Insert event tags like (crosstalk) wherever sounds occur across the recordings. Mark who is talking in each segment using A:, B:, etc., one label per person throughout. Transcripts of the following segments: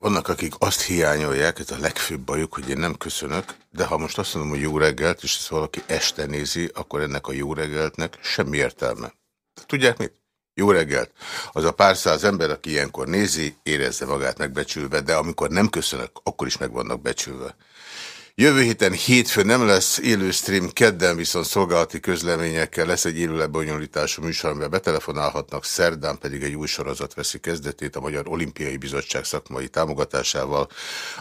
A: Vannak, akik azt hiányolják, ez a legfőbb bajuk, hogy én nem köszönök, de ha most azt mondom, hogy jó reggelt, és ezt valaki este nézi, akkor ennek a jó reggeltnek semmi értelme. Tudják mit? Jó reggelt! Az a pár száz ember, aki ilyenkor nézi, érezze magát megbecsülve, de amikor nem köszönök, akkor is meg vannak becsülve. Jövő héten hétfő nem lesz élő stream, kedden viszont szolgálati közleményekkel lesz egy élő lebonyolítású műsor, amivel betelefonálhatnak, szerdán pedig egy új sorozat veszi kezdetét a Magyar Olimpiai Bizottság szakmai támogatásával.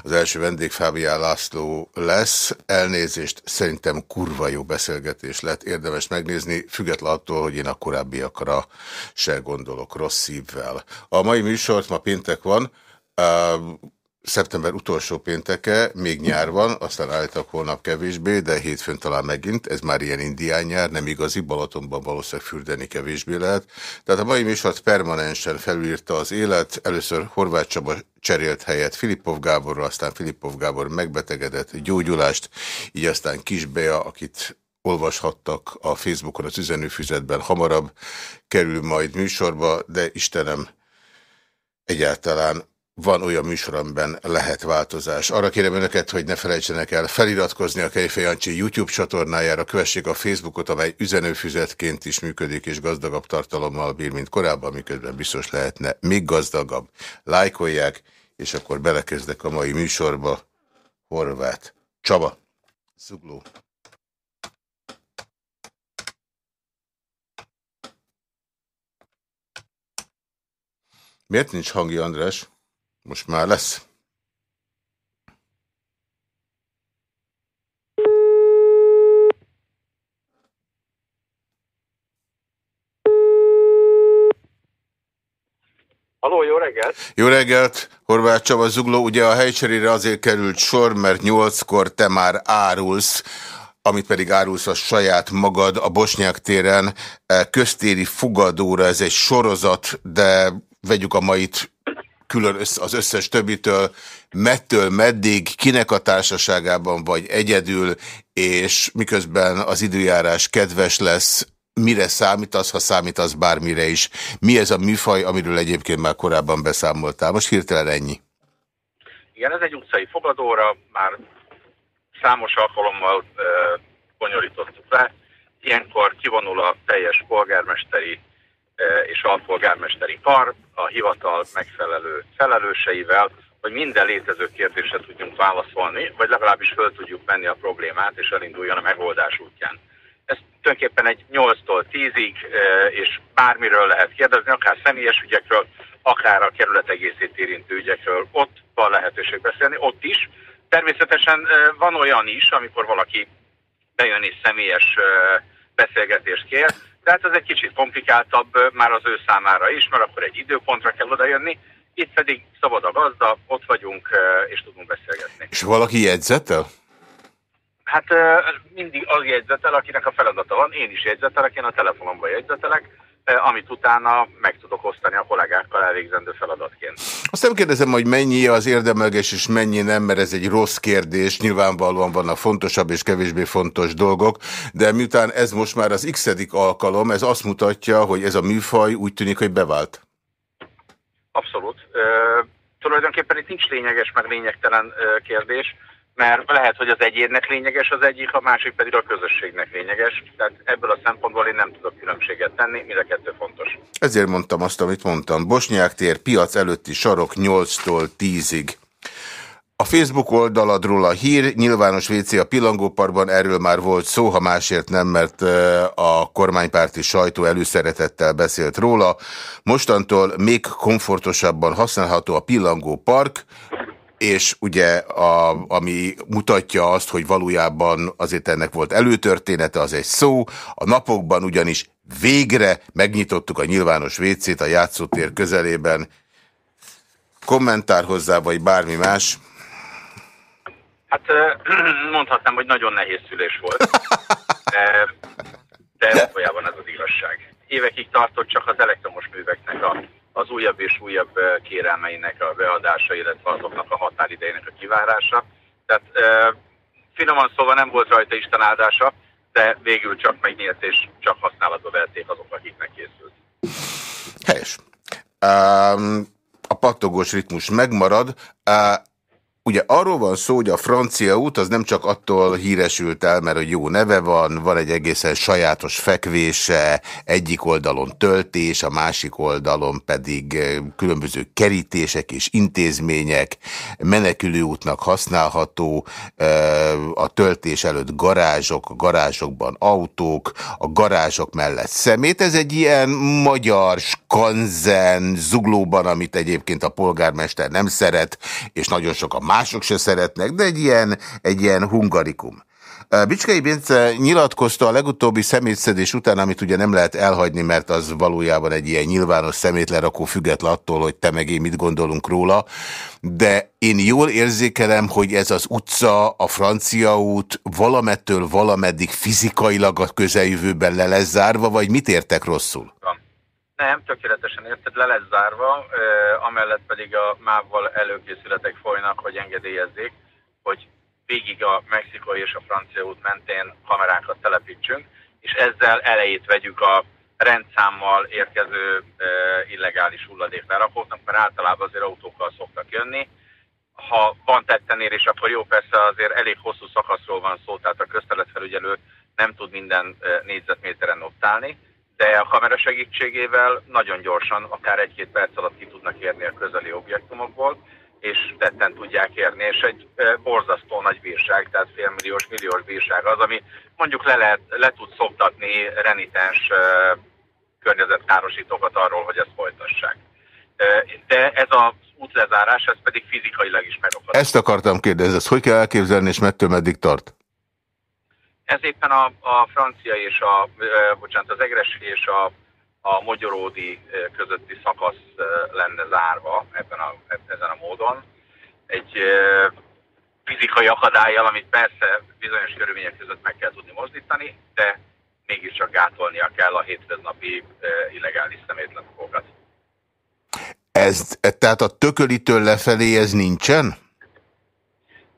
A: Az első vendég Fábián László lesz. Elnézést, szerintem kurva jó beszélgetés lett, érdemes megnézni, független attól, hogy én a korábbiakra se gondolok rossz szívvel. A mai műsort ma péntek van, szeptember utolsó pénteke, még nyár van, aztán álltak holnap kevésbé, de hétfőn talán megint, ez már ilyen indián nyár, nem igazi, Balatonban valószínűleg fürdeni kevésbé lehet. Tehát a mai műsort permanensen felülírta az élet, először Horváth Csaba cserélt helyet Filipov Gáborra, aztán Filipov Gábor megbetegedett gyógyulást, így aztán Kisbea, akit olvashattak a Facebookon az üzenőfüzetben, hamarabb kerül majd műsorba, de Istenem, egyáltalán van olyan műsor, amiben lehet változás. Arra kérem önöket, hogy ne felejtsenek el feliratkozni a Kejfej Jancsi YouTube csatornájára, kövessék a Facebookot, amely üzenőfüzetként is működik, és gazdagabb tartalommal bír, mint korábban, miközben biztos lehetne még gazdagabb. Lájkolják, és akkor belekezdek a mai műsorba. Horváth Csaba. Zugló. Miért nincs hangi, András? Most már lesz.
B: Haló, jó reggelt!
A: Jó reggelt! Horváth Csaba Zugló, ugye a helycserére azért került sor, mert nyolckor te már árulsz, amit pedig árulsz a saját magad a Bosnyák téren köztéri fogadóra, ez egy sorozat, de vegyük a mait külön az összes többitől, mettől meddig, kinek a társaságában vagy egyedül, és miközben az időjárás kedves lesz, mire számítasz, ha számítasz bármire is. Mi ez a műfaj, amiről egyébként már korábban beszámoltál? Most hirtelen ennyi.
B: Igen, ez egy utcai fogadóra, már számos alkalommal e, bonyolítottuk le. Ilyenkor kivonul a teljes polgármesteri és alpolgármesteri kar a hivatal megfelelő felelőseivel, hogy minden létező kérdésre tudjunk válaszolni, vagy legalábbis föl tudjuk venni a problémát, és elinduljon a megoldás útján. Ez tulajdonképpen egy 8-tól 10-ig, és bármiről lehet kérdezni, akár személyes ügyekről, akár a kerület egészét érintő ügyekről. Ott van lehetőség beszélni, ott is. Természetesen van olyan is, amikor valaki bejön és személyes beszélgetést kér, tehát ez egy kicsit komplikáltabb már az ő számára is, mert akkor egy időpontra kell odajönni, itt pedig szabad a gazda, ott vagyunk és tudunk beszélgetni.
A: És valaki jegyzetel?
B: Hát mindig az jegyzetel, akinek a feladata van, én is jegyzetelek, én a telefonomban jegyzetelek, amit utána meg tudok osztani a kollégákkal elvégzendő feladatként.
A: Azt nem kérdezem, hogy mennyi az érdemelges és mennyi nem, mert ez egy rossz kérdés, nyilvánvalóan vannak fontosabb és kevésbé fontos dolgok, de miután ez most már az x alkalom, ez azt mutatja, hogy ez a műfaj úgy tűnik, hogy bevált.
B: Abszolút. Uh, tulajdonképpen itt nincs lényeges meg lényegtelen kérdés mert lehet, hogy az egyénnek lényeges az egyik, a másik pedig a közösségnek lényeges. Tehát ebből a szempontból én nem tudok különbséget tenni, mind a kettő fontos.
A: Ezért mondtam azt, amit mondtam. Bosnyák tér, piac előtti sarok 8-tól 10-ig. A Facebook oldaladról a hír, nyilvános WC a Pilangóparkban, erről már volt szó, ha másért nem, mert a kormánypárti sajtó előszeretettel beszélt róla. Mostantól még komfortosabban használható a Pillangó Park, és ugye a, ami mutatja azt, hogy valójában azért ennek volt előtörténete, az egy szó. A napokban ugyanis végre megnyitottuk a nyilvános vécét a játszótér közelében. Kommentár hozzá, vagy bármi más?
B: Hát (clears throat) mondhatnám, hogy nagyon nehéz szülés volt. (laughs) De, de valójában ez az igazság. Évekig tartott csak az elektromos műveknek a az újabb és újabb kérelmeinek a beadása, illetve azoknak a határidejének a kivárása. Tehát e, finoman szóval nem volt rajta Isten áldása, de végül csak megnyílt és csak használatba vették azok, akiknek készült.
A: Helyes. Um, a pattogós ritmus megmarad. Ugye arról van szó, hogy a francia út az nem csak attól híresült el, mert jó neve van, van egy egészen sajátos fekvése, egyik oldalon töltés, a másik oldalon pedig eh, különböző kerítések és intézmények, menekülőútnak használható, eh, a töltés előtt garázsok, a garázsokban autók, a garázsok mellett szemét. Ez egy ilyen magyar skanzen zuglóban, amit egyébként a polgármester nem szeret, és nagyon sok a mások se szeretnek, de egy ilyen, egy ilyen hungarikum. Bicskei Bence nyilatkozta a legutóbbi szemétszedés után, amit ugye nem lehet elhagyni, mert az valójában egy ilyen nyilvános szemétlerakó független attól, hogy te meg én mit gondolunk róla, de én jól érzékelem, hogy ez az utca, a francia út valamettől valameddig fizikailag a közeljövőben le lesz zárva, vagy mit értek rosszul?
B: Nem, tökéletesen érted, le lesz zárva, amellett pedig a mávval előkészületek folynak, hogy engedélyezzék, hogy végig a mexikai és a francia út mentén kamerákat telepítsünk, és ezzel elejét vegyük a rendszámmal érkező illegális hulladéklerakóknak, mert általában azért autókkal szoktak jönni. Ha van tettenérés, akkor jó, persze azért elég hosszú szakaszról van szó, tehát a közteletfelügyelő nem tud minden négyzetméteren ott állni, de a kamera segítségével nagyon gyorsan, akár egy-két perc alatt ki tudnak érni a közeli objektumokból, és tetten tudják érni, és egy borzasztó nagy bírság, tehát félmilliós, milliós bírság az, ami mondjuk le, lehet, le tud szoktatni renitens környezetkárosítókat arról, hogy ezt folytassák. De ez az útlezárás, ez pedig fizikailag is megakad.
A: Ezt akartam kérdezni, ezt hogy kell elképzelni, és mettől meddig tart?
B: Ez éppen a, a francia és a, bocsánat, az egresi és a, a magyaródi közötti szakasz lenne zárva ebben a, ezen a módon. Egy fizikai akadályjal, amit persze bizonyos körülmények között meg kell tudni mozdítani, de mégiscsak gátolnia kell a hétköznapi illegális szemétlenfogat.
A: Ez, tehát a tökölitől lefelé ez nincsen?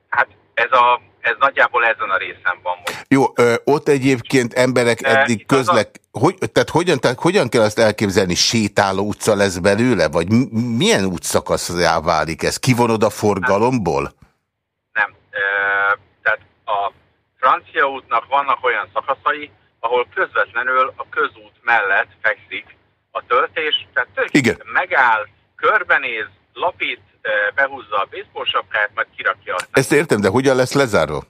B: Hát ez a ez nagyjából ezen a részen van most.
A: Jó, ö, ott egyébként emberek eddig közlek... A... Hogy, tehát, hogyan, tehát hogyan kell azt elképzelni? Sétáló utca lesz belőle? Vagy milyen útszakaszra válik ez? Kivonod a forgalomból? Nem.
B: nem. Ö, tehát a francia útnak vannak olyan szakaszai, ahol közvetlenül a közút mellett fekszik a töltés, tehát Igen. megáll, körbenéz, lapít, behúzza a baseball majd kirakja azt.
A: Ezt értem, de hogyan lesz lezárva?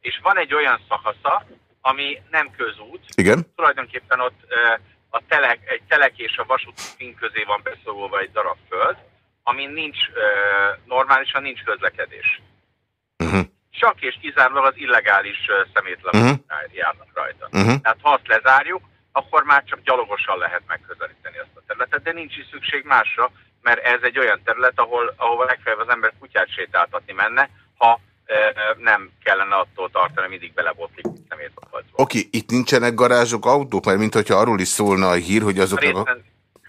B: És van egy olyan szakasza, ami nem közút.
A: Igen.
B: Tulajdonképpen ott a telek, egy telek és a vasút közé van beszorulva egy darab föld, amin nincs, normálisan nincs közlekedés. Uh -huh. Csak és kizárólag az illegális szemétlapok uh -huh. járnak rajta. Uh -huh. Tehát ha azt lezárjuk, akkor már csak gyalogosan lehet megközelíteni ezt a területet, de nincs is szükség másra, mert ez egy olyan terület, ahol, ahol legfeljebb az ember kutyát sétáltatni menne, ha e, nem kellene attól tartani, mindig belebotlik szemét
A: Oké, okay, itt nincsenek garázsok, autók, mert mint hogyha arról is szólna a hír, hogy azok a, a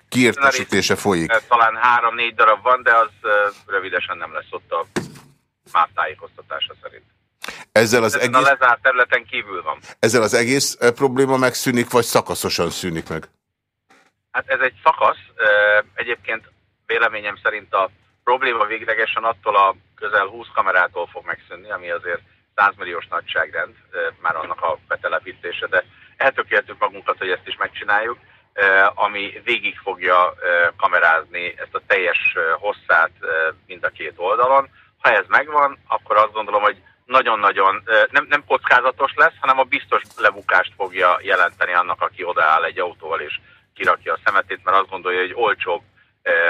A: kiértesítése folyik.
B: Talán három-négy darab van, de az rövidesen nem lesz ott a más tájékoztatása szerint.
A: Ezzel az egész...
B: a lezárt területen kívül van.
A: Ezzel az egész probléma megszűnik, vagy szakaszosan szűnik meg?
B: Hát ez egy szakasz. Egyébként véleményem szerint a probléma véglegesen attól a közel 20 kamerától fog megszűnni, ami azért 100 milliós nagyságrend, már annak a betelepítése, de eltökéltük magunkat, hogy ezt is megcsináljuk, ami végig fogja kamerázni ezt a teljes hosszát mind a két oldalon. Ha ez megvan, akkor azt gondolom, hogy nagyon-nagyon nem, nem kockázatos lesz, hanem a biztos lebukást fogja jelenteni annak, aki odaáll egy autóval és kirakja a szemetét, mert azt gondolja, hogy olcsóbb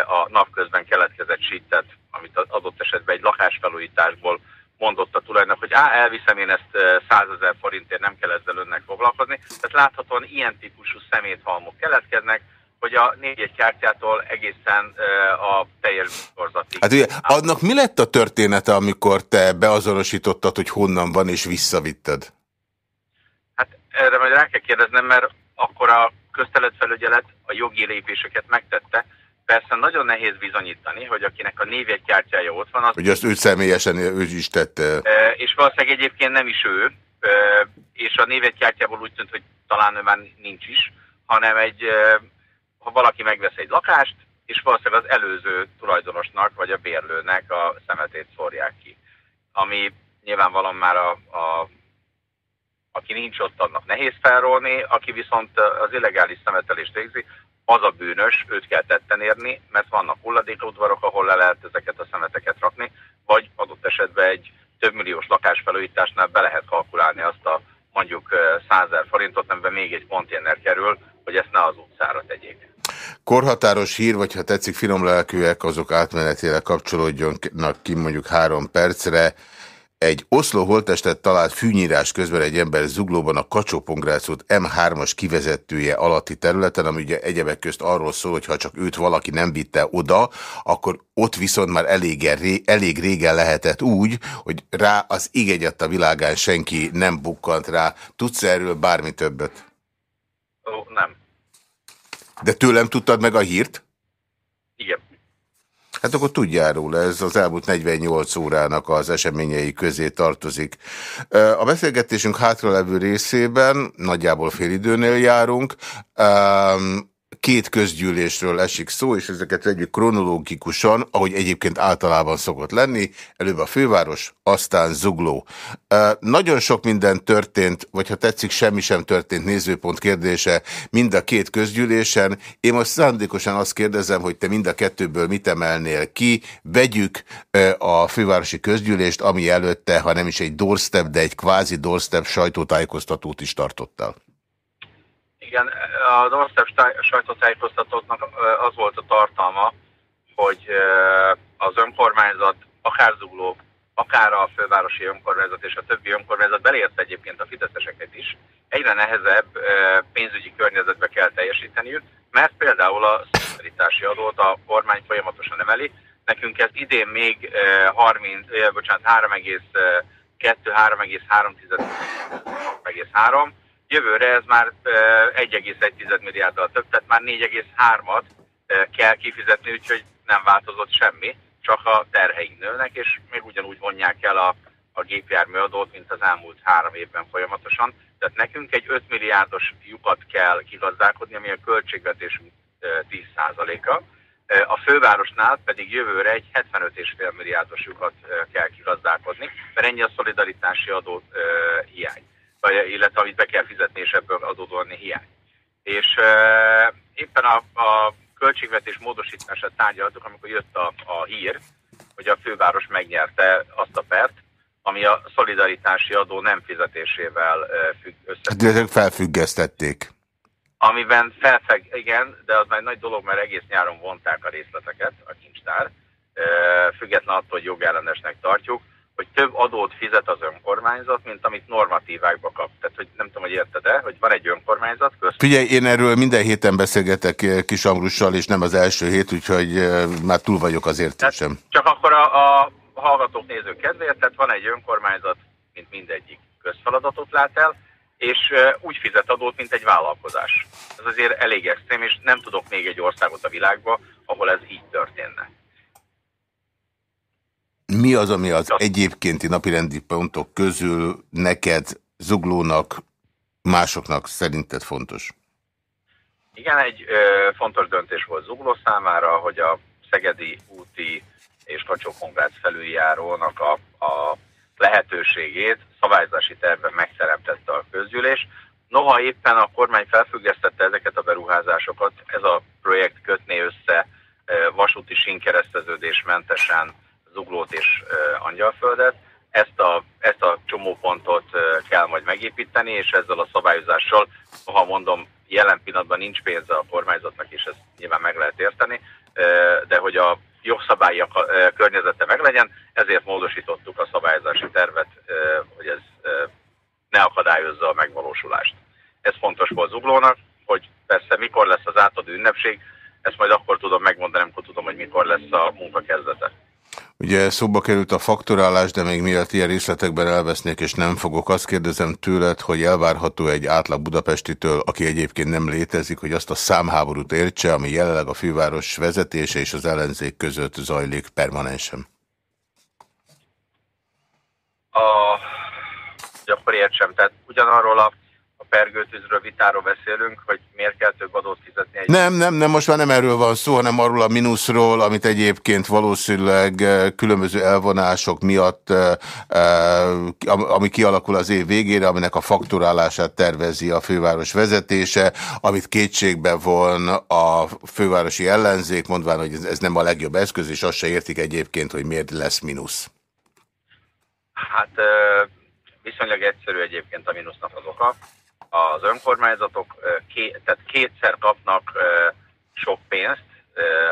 B: a napközben keletkezett sítet, amit adott esetben egy lakásfelújításból mondott a tulajnak, hogy á, elviszem én ezt 100 ezer forintért, nem kell ezzel önnek foglalkozni. Tehát láthatóan ilyen típusú szeméthalmok keletkeznek, hogy a négy-egy kártyától egészen a teljes borzati.
A: Hát ugye, annak mi lett a története, amikor te beazonosítottad, hogy honnan van és visszavitted?
B: Hát erre majd rá kell kérdeznem, mert akkor a közteletfelügyelet a jogi lépéseket megtette, Persze nagyon nehéz bizonyítani, hogy akinek a névjegykártyája ott van, az...
A: Hogy azt ő személyesen ő is tette.
B: És valószínűleg egyébként nem is ő, és a névjegykártyából úgy tűnt, hogy talán ő már nincs is, hanem egy, ha valaki megvesz egy lakást, és valószínűleg az előző tulajdonosnak vagy a bérlőnek a szemetét szórják ki. Ami nyilvánvalóan már a, a aki nincs ott, annak nehéz felrólni, aki viszont az illegális szemetelést végzi, az a bűnös, őt kell tetten érni, mert vannak hulladékudvarok, ahol le lehet ezeket a szemeteket rakni, vagy adott esetben egy több milliós lakásfelújításnál be lehet kalkulálni azt a mondjuk 100 forintot, amiben még egy konténer kerül, hogy ezt ne az utcára tegyék.
A: Korhatáros hír, vagy ha tetszik finomlelkűek, azok átmenetére kapcsolódjanak ki mondjuk három percre. Egy oszló holtestet talált fűnyírás közben egy ember zuglóban a kacsó M3-as kivezetője alatti területen, ami ugye egyebek közt arról szól, hogy ha csak őt valaki nem vitte oda, akkor ott viszont már elég, elég régen lehetett úgy, hogy rá az igegyett a világán senki nem bukkant rá. Tudsz erről bármi többet?
B: Ó, nem.
A: De tőlem tudtad meg a hírt?
B: Igen.
A: Hát akkor tudjál róla, ez az elmúlt 48 órának az eseményei közé tartozik. A beszélgetésünk hátralevő részében, nagyjából fél időnél járunk, két közgyűlésről esik szó, és ezeket vegyük kronológikusan, ahogy egyébként általában szokott lenni, előbb a főváros, aztán zugló. Nagyon sok minden történt, vagy ha tetszik, semmi sem történt nézőpont kérdése mind a két közgyűlésen. Én most szándékosan azt kérdezem, hogy te mind a kettőből mit emelnél ki. Vegyük a fővárosi közgyűlést, ami előtte, ha nem is egy doorstep, de egy kvázi doorstep sajtótájékoztatót is tartottál.
B: Igen, a Doorstep sajtótájékoztatóknak az volt a tartalma, hogy az önkormányzat, akár Zugló, akár a fővárosi önkormányzat és a többi önkormányzat beleértve egyébként a fideszeseket is, egyre nehezebb pénzügyi környezetbe kell teljesíteniük, mert például a szolidaritási adót a kormány folyamatosan emeli. Nekünk ez idén még 30, bocsánat, 3,2, 3,3, Jövőre ez már 1,1 milliárddal több, tehát már 4,3-at kell kifizetni, úgyhogy nem változott semmi, csak a terheink nőnek, és még ugyanúgy vonják el a, a gépjárműadót, mint az elmúlt három évben folyamatosan. Tehát nekünk egy 5 milliárdos lyukat kell kigazdálkodni, ami a költségvetésünk 10%-a. A fővárosnál pedig jövőre egy 75,5 milliárdos lyukat kell kigazdálkodni, mert ennyi a szolidaritási adó hiány illetve amit be kell fizetni, és ebből adódóan hiány. És e, éppen a, a költségvetés módosítását tárgyaltuk, amikor jött a, a hír, hogy a főváros megnyerte azt a pert, ami a szolidaritási adó nem fizetésével függ össze.
A: De ezek felfüggesztették.
B: Amiben felfeg, igen, de az már egy nagy dolog, mert egész nyáron vonták a részleteket, a kincstár, független attól, hogy jogellenesnek tartjuk hogy több adót fizet az önkormányzat, mint amit normatívákba kap. Tehát, hogy nem tudom, hogy érted-e, hogy van egy önkormányzat közt.
A: Figyelj, én erről minden héten beszélgetek eh, Kis Amrussal, és nem az első hét, úgyhogy eh, már túl vagyok az értésem.
B: Csak akkor a, a hallgatók nézők kedvéért, tehát van egy önkormányzat, mint mindegyik közfeladatot lát el, és eh, úgy fizet adót, mint egy vállalkozás. Ez azért elég extrém, és nem tudok még egy országot a világba, ahol ez így történne.
A: Mi az, ami az egyébkénti napirendi pontok közül neked, zuglónak, másoknak szerinted fontos?
B: Igen, egy ö, fontos döntés volt Zugló számára, hogy a Szegedi úti és kacsó felüljárónak a, a lehetőségét szabályzási tervben megteremtette a közgyűlés. Noha éppen a kormány felfüggesztette ezeket a beruházásokat, ez a projekt kötné össze vasúti mentesen Zuglót és Angyalföldet. Ezt a, ezt a csomópontot kell majd megépíteni, és ezzel a szabályozással, ha mondom, jelen pillanatban nincs pénze a kormányzatnak, és ezt nyilván meg lehet érteni, de hogy a jogszabályi környezete meglegyen, ezért módosítottuk a szabályozási tervet, hogy ez ne akadályozza a megvalósulást. Ez fontos volt Zuglónak, hogy persze mikor lesz az átadó ünnepség, ezt majd akkor tudom megmondani, amikor tudom, hogy mikor lesz a munka kezdete.
A: Ugye szóba került a faktorálás, de még miatt ilyen részletekben elvesznék, és nem fogok, azt kérdezem tőled, hogy elvárható egy átlag budapestitől, aki egyébként nem létezik, hogy azt a számháborút értse, ami jelenleg a főváros vezetése és az ellenzék között zajlik permanensen.
B: A, akkor értsem, tehát ugyanarról a pergőtűzről vitáról beszélünk, hogy miért kell több adót fizetni. Egy...
A: Nem, nem, nem, most már nem erről van szó, hanem arról a mínuszról, amit egyébként valószínűleg eh, különböző elvonások miatt, eh, eh, ami kialakul az év végére, aminek a fakturálását tervezi a főváros vezetése, amit kétségbe von a fővárosi ellenzék, mondván, hogy ez nem a legjobb eszköz, és azt se értik egyébként, hogy miért lesz mínusz.
B: Hát viszonylag egyszerű egyébként a mínusznak az oka az önkormányzatok tehát kétszer kapnak sok pénzt,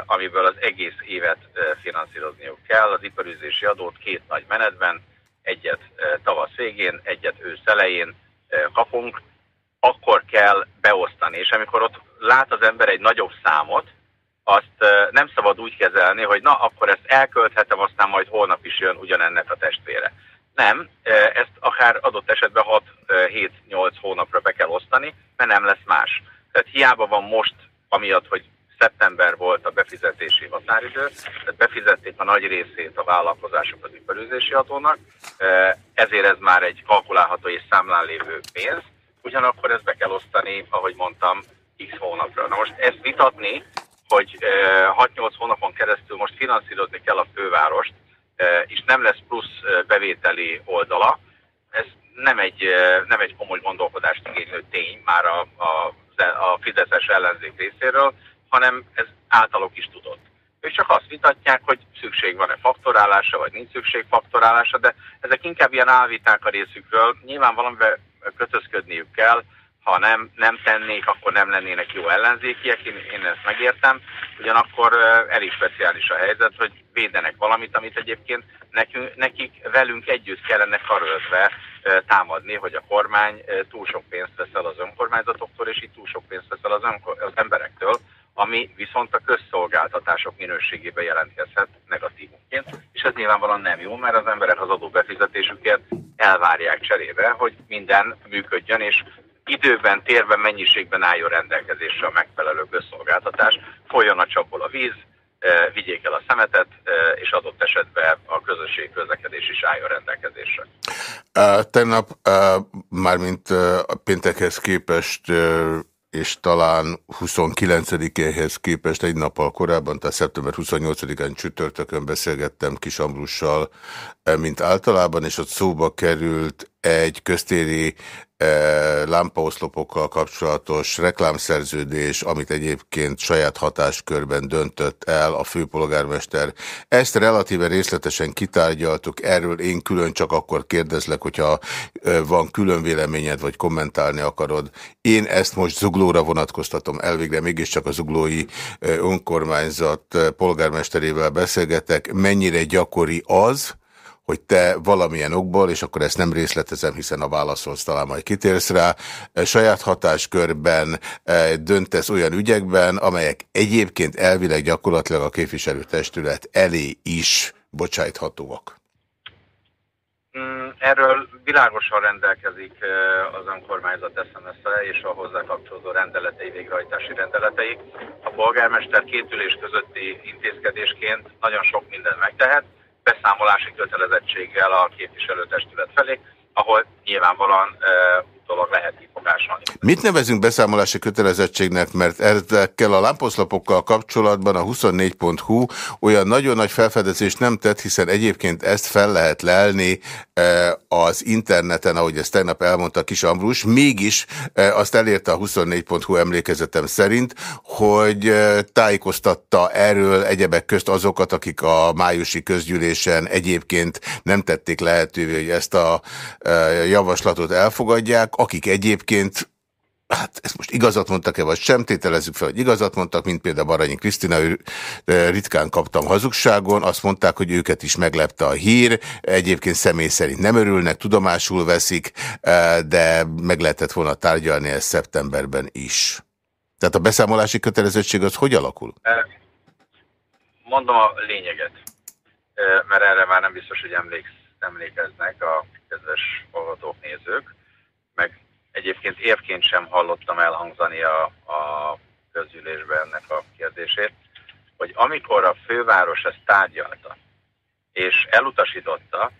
B: amiből az egész évet finanszírozniuk kell. Az iparüzési adót két nagy menetben, egyet tavasz végén, egyet ősz elején kapunk, akkor kell beosztani. És amikor ott lát az ember egy nagyobb számot, azt nem szabad úgy kezelni, hogy na, akkor ezt elkölthetem, aztán majd holnap is jön ugyanennek a testvére. Nem, ezt akár adott esetben 6-7-8 hónapra be kell osztani, mert nem lesz más. Tehát hiába van most, amiatt, hogy szeptember volt a befizetési határidő, tehát befizették a nagy részét a vállalkozások az iparűzési adónak, ezért ez már egy kalkulálható és számlán lévő pénz, ugyanakkor ezt be kell osztani, ahogy mondtam, x hónapra. Na most ezt vitatni, hogy 6-8 hónapon keresztül most finanszírozni kell a fővárost, és nem lesz plusz bevételi oldala, ez nem egy, nem egy komoly gondolkodást igénylő tény már a, a, a Fideszes ellenzék részéről, hanem ez általuk is tudott. Ők csak azt vitatják, hogy szükség van-e faktorálásra, vagy nincs szükség faktorálásra, de ezek inkább ilyen álviták a részükről. Nyilván valamivel kötözködniük kell, ha nem, nem tennék, akkor nem lennének jó ellenzékiek, én, én ezt megértem. Ugyanakkor elég speciális a helyzet, hogy védenek valamit, amit egyébként nekünk, nekik velünk együtt kellene karöltve támadni, hogy a kormány túl sok pénzt veszel az önkormányzatoktól, és így túl sok pénzt veszel az, az emberektől, ami viszont a közszolgáltatások minőségébe jelentkezhet negatívunként, és ez nyilvánvalóan nem jó, mert az emberek az adóbefizetésüket elvárják cserébe, hogy minden működjön, és időben, térben, mennyiségben álljon rendelkezésre a megfelelő közszolgáltatás, folyjon a csapból a víz, e, vigyék el a szemetet, e, és adott esetben a közösség közlekedés is álljon rendelkezésre.
A: Tegnap, mármint uh, péntekhez képest és talán 29-éhez képest egy nappal korábban, tehát szeptember 28-án csütörtökön beszélgettem Kis Ambrussal, mint általában, és ott szóba került egy köztéri lámpaoszlopokkal kapcsolatos reklámszerződés, amit egyébként saját hatáskörben döntött el a főpolgármester. Ezt relatíve részletesen kitárgyaltuk, erről én külön csak akkor kérdezlek, hogyha van külön véleményed, vagy kommentálni akarod. Én ezt most zuglóra vonatkoztatom elvégre, mégiscsak a zuglói önkormányzat polgármesterével beszélgetek. Mennyire gyakori az, hogy te valamilyen okból, és akkor ezt nem részletezem, hiszen a válaszolsz talán majd kitérsz rá, e, saját hatáskörben e, döntesz olyan ügyekben, amelyek egyébként elvileg gyakorlatilag a képviselőtestület elé is bocsájthatóak.
B: Mm, erről világosan rendelkezik e, az önkormányzat SMS-e és a hozzá kapcsolódó rendeletei, végrehajtási rendeletei. A polgármester két ülés közötti intézkedésként nagyon sok mindent megtehet, beszámolási kötelezettséggel a képviselőtestület felé, ahol nyilvánvalóan dolog lehet kifogásolni.
A: Mit nevezünk beszámolási kötelezettségnek, mert ezekkel a lámposzlapokkal kapcsolatban a 24.hu olyan nagyon nagy felfedezést nem tett, hiszen egyébként ezt fel lehet lelni e, az interneten, ahogy ezt tegnap elmondta Kis Ambrus, mégis e, azt elérte a 24.hu emlékezetem szerint, hogy e, tájékoztatta erről egyebek közt azokat, akik a májusi közgyűlésen egyébként nem tették lehetővé, hogy ezt a javaslatot elfogadják, akik egyébként hát ezt most igazat mondtak-e, vagy sem, tételezzük fel, hogy igazat mondtak, mint például Baranyi Krisztina, ő ritkán kaptam hazugságon, azt mondták, hogy őket is meglepte a hír, egyébként személy szerint nem örülnek, tudomásul veszik, de meg lehetett volna tárgyalni ezt szeptemberben is. Tehát a beszámolási kötelezettség az hogy alakul?
B: Mondom a lényeget, mert erre már nem biztos, hogy emléksz, emlékeznek a kedves hallgatók, nézők meg egyébként évként sem hallottam elhangzani a, a közgyűlésben ennek a kérdését, hogy amikor a főváros ezt tárgyalta, és elutasította,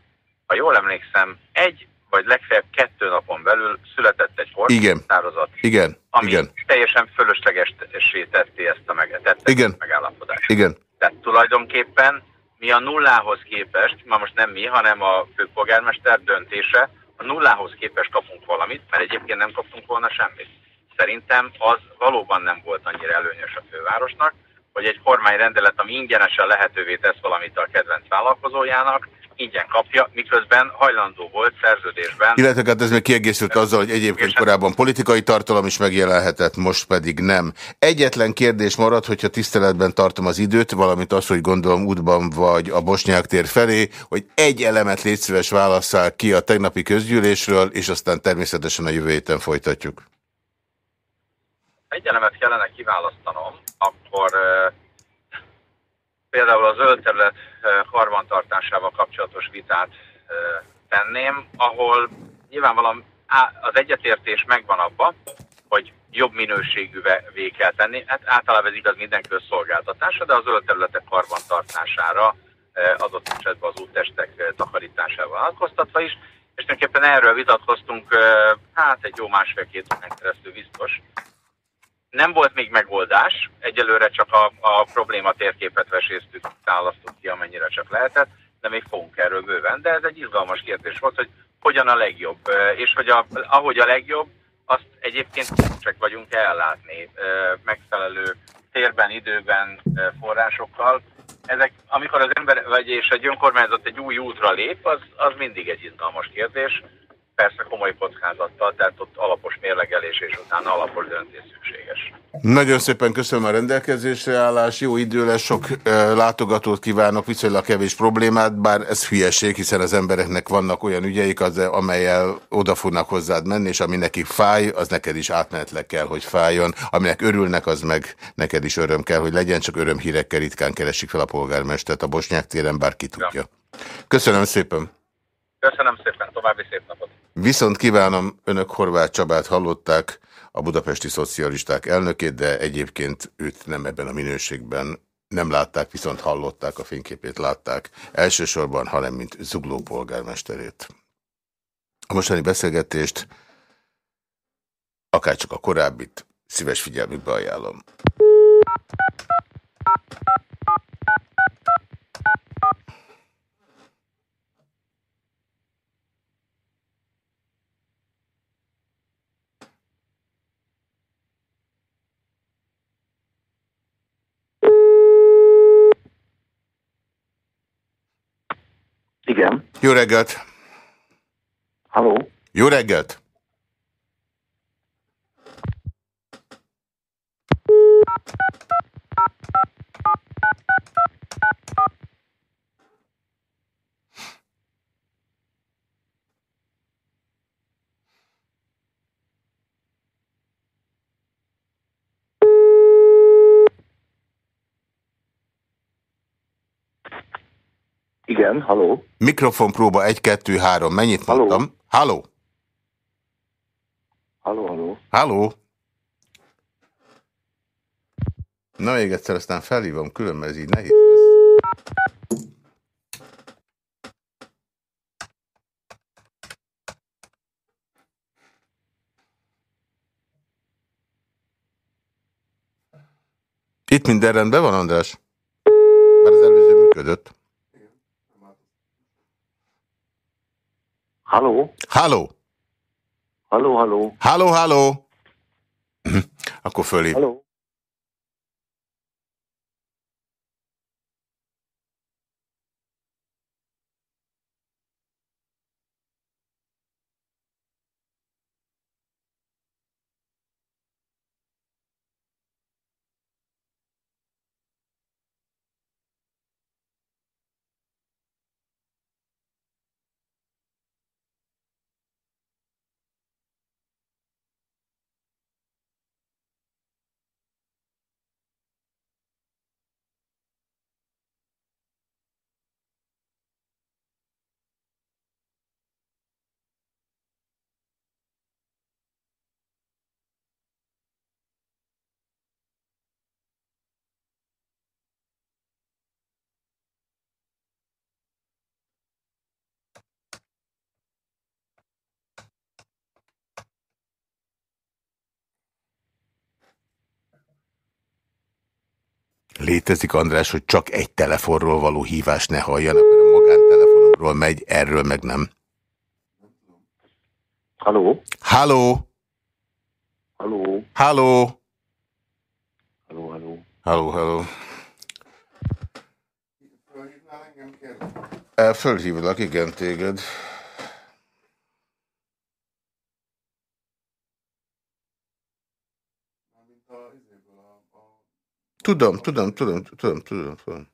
B: ha jól emlékszem, egy vagy legfeljebb kettő napon belül született egy
A: kormányhatározat,
B: Igen.
A: ami Igen.
B: teljesen fölöslegesé tetti ezt a, meg, tette
A: Igen.
B: megállapodást.
A: Igen.
B: Tehát tulajdonképpen mi a nullához képest, ma most nem mi, hanem a főpolgármester döntése, a nullához képest kapunk valamit, mert egyébként nem kaptunk volna semmit. Szerintem az valóban nem volt annyira előnyös a fővárosnak, hogy egy kormányrendelet, ami ingyenesen lehetővé tesz valamit a kedvenc vállalkozójának, ingyen kapja, miközben hajlandó volt szerződésben.
A: Illetve hát ez még kiegészült azzal, hogy egyébként korábban politikai tartalom is megjelenhetett, most pedig nem. Egyetlen kérdés marad, hogyha tiszteletben tartom az időt, valamint az, hogy gondolom útban vagy a Bosnyák tér felé, hogy egy elemet légy szíves válasszál ki a tegnapi közgyűlésről, és aztán természetesen a jövő héten folytatjuk.
B: Egy elemet kellene kiválasztanom, akkor például a zöld terület karbantartásával kapcsolatos vitát tenném, ahol nyilvánvalóan az egyetértés megvan abba, hogy jobb minőségűvé kell tenni. Hát általában ez igaz minden közszolgáltatásra, de a zöld területek karbantartására adott esetben az úttestek takarításával vonatkoztatva is, és tulajdonképpen erről vitatkoztunk hát egy jó másfél-két órán keresztül biztos, nem volt még megoldás, egyelőre csak a, a probléma térképet veséztük, választunk ki, amennyire csak lehetett, de még fogunk erről bőven. De ez egy izgalmas kérdés volt, hogy hogyan a legjobb, és hogy a, ahogy a legjobb, azt egyébként csak vagyunk ellátni megfelelő térben, időben, forrásokkal. Ezek, amikor az ember, vagy és egy önkormányzat egy új útra lép, az, az mindig egy izgalmas kérdés persze komoly kockázattal, tehát ott alapos mérlegelés és utána alapos döntés szükséges.
A: Nagyon szépen köszönöm a rendelkezésre állás, jó idő lesz, sok látogatót kívánok, viszonylag kevés problémát, bár ez hülyeség, hiszen az embereknek vannak olyan ügyeik, az, amelyel oda fognak hozzád menni, és ami neki fáj, az neked is átmenetleg kell, hogy fájjon. Aminek örülnek, az meg neked is öröm kell, hogy legyen, csak örömhírekkel ritkán keresik fel a polgármestert a Bosnyák téren, bárki tudja. Köszönöm szépen!
B: Köszönöm szépen, további szép napot!
A: Viszont kívánom, önök Horváth Csabát hallották, a budapesti szocialisták elnökét, de egyébként őt nem ebben a minőségben nem látták, viszont hallották, a fényképét látták. Elsősorban, hanem mint zugló polgármesterét. A mostani beszélgetést, akárcsak a korábbit, szíves figyelmükbe ajánlom.
C: Igen.
A: Jó reggelt!
C: Halló?
A: Jó reggelt!
C: Igen, haló.
A: Mikrofon próba 1, 2, 3. Mennyit haló. mondtam? Halló.
C: Halló, halló.
A: Halló. Na még egyszer, aztán felhívom, különben ez így nehéz lesz. Itt minden rendben van, András? Mert az előző működött.
C: Halló?
A: Halló?
C: Halló, halló.
A: Halló, halló. (clears throat) Akkor fölé.
C: Halló.
A: Létezik, András, hogy csak egy telefonról való hívást ne halljanak, mert a magántelefonomról megy, erről meg nem.
C: Haló?
A: Halló?
C: Haló?
A: Halló?
C: Haló, haló.
A: Halló, halló. Fölhívlak, igen, téged. Tudom, tudom, tudom, tudom, tudom, tudom.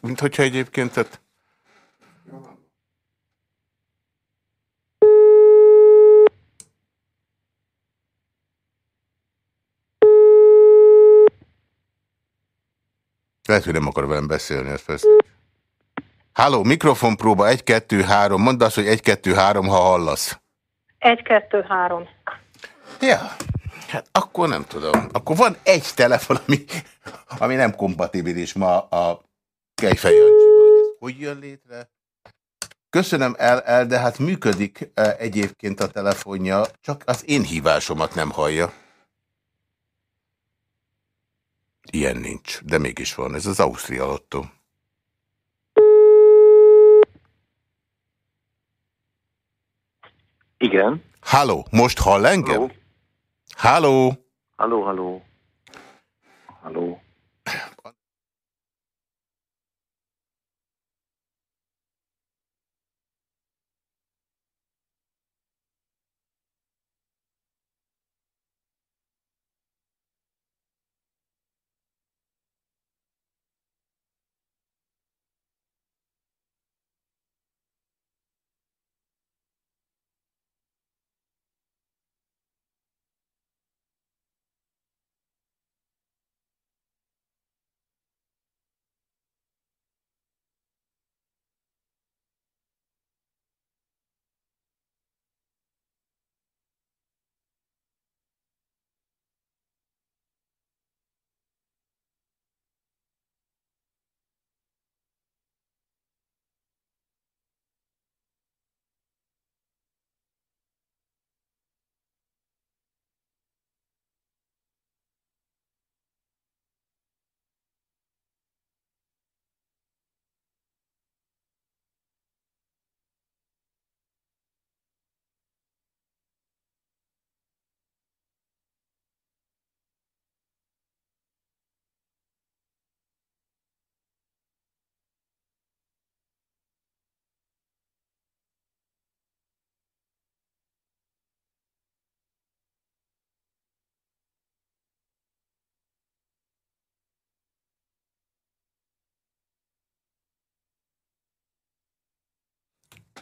A: Mint hogyha egyébként, tehát... Lehet, hogy nem akar velem beszélni, ezt persze. Háló, mikrofonpróba 1, 2, 3. Mondd azt, hogy 1, 2, 3, ha hallasz.
D: 1, 2, 3.
A: Ja, hát akkor nem tudom. Akkor van egy telefon, ami, ami nem kompatibilis ma a Kejfej Jancsival, hogy ez hogy jön létre? Köszönöm el, el, de hát működik e, egyébként a telefonja, csak az én hívásomat nem hallja. Ilyen nincs, de mégis van. Ez az Ausztria Lotto.
C: Igen.
A: Halló, most hall engem?
C: Halló.
A: Halló.
C: Halló, halló. Halló.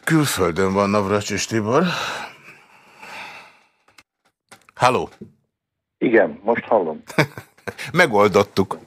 A: Külföldön van Navracsis Tibor. Halló!
C: Igen, most hallom. (laughs)
A: Megoldottuk.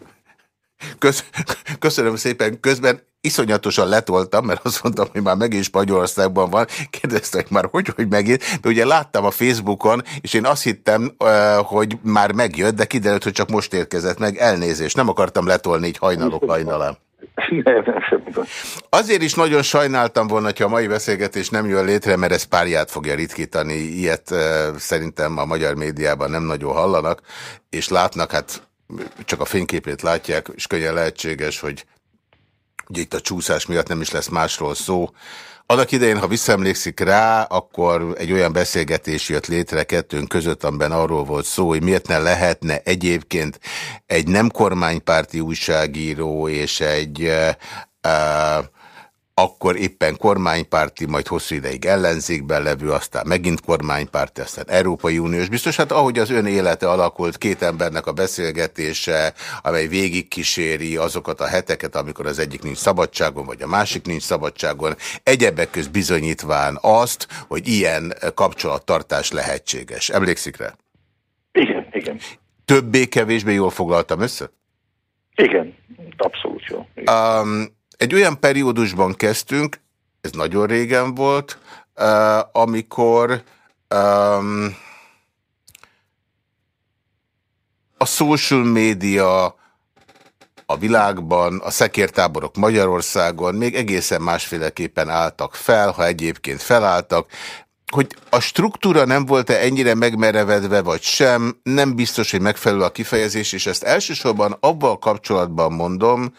A: Kösz, köszönöm szépen. Közben iszonyatosan letoltam, mert azt mondtam, hogy már megint Spanyolországban van. Kérdeztek már, hogy, hogy megint. De ugye láttam a Facebookon, és én azt hittem, hogy már megjött, de kiderült, hogy csak most érkezett meg. Elnézést, nem akartam letolni így hajnalok hajnalán. (laughs) Azért is nagyon sajnáltam volna, hogy a mai beszélgetés nem jön létre, mert ez párját fogja ritkítani. Ilyet e, szerintem a magyar médiában nem nagyon hallanak, és látnak, hát csak a fényképét látják, és könnyen lehetséges, hogy ugye itt a csúszás miatt nem is lesz másról szó. Annak idején, ha visszaemlékszik rá, akkor egy olyan beszélgetés jött létre kettőnk között, amiben arról volt szó, hogy miért ne lehetne egyébként egy nem kormánypárti újságíró és egy uh, akkor éppen kormánypárti, majd hosszú ideig ellenzékben levő, aztán megint kormánypárti, aztán Európai Uniós biztos. Hát ahogy az ön élete alakult, két embernek a beszélgetése, amely végigkíséri azokat a heteket, amikor az egyik nincs szabadságon, vagy a másik nincs szabadságon, egyebek köz bizonyítván azt, hogy ilyen kapcsolattartás lehetséges. Emlékszik rá?
C: Igen, igen.
A: Többé-kevésbé jól foglaltam össze?
C: Igen, abszolút jó. Um,
A: egy olyan periódusban kezdtünk, ez nagyon régen volt, uh, amikor um, a social media a világban, a szekértáborok Magyarországon még egészen másféleképpen álltak fel, ha egyébként felálltak, hogy a struktúra nem volt-e ennyire megmerevedve, vagy sem, nem biztos, hogy megfelelő a kifejezés, és ezt elsősorban abban kapcsolatban mondom,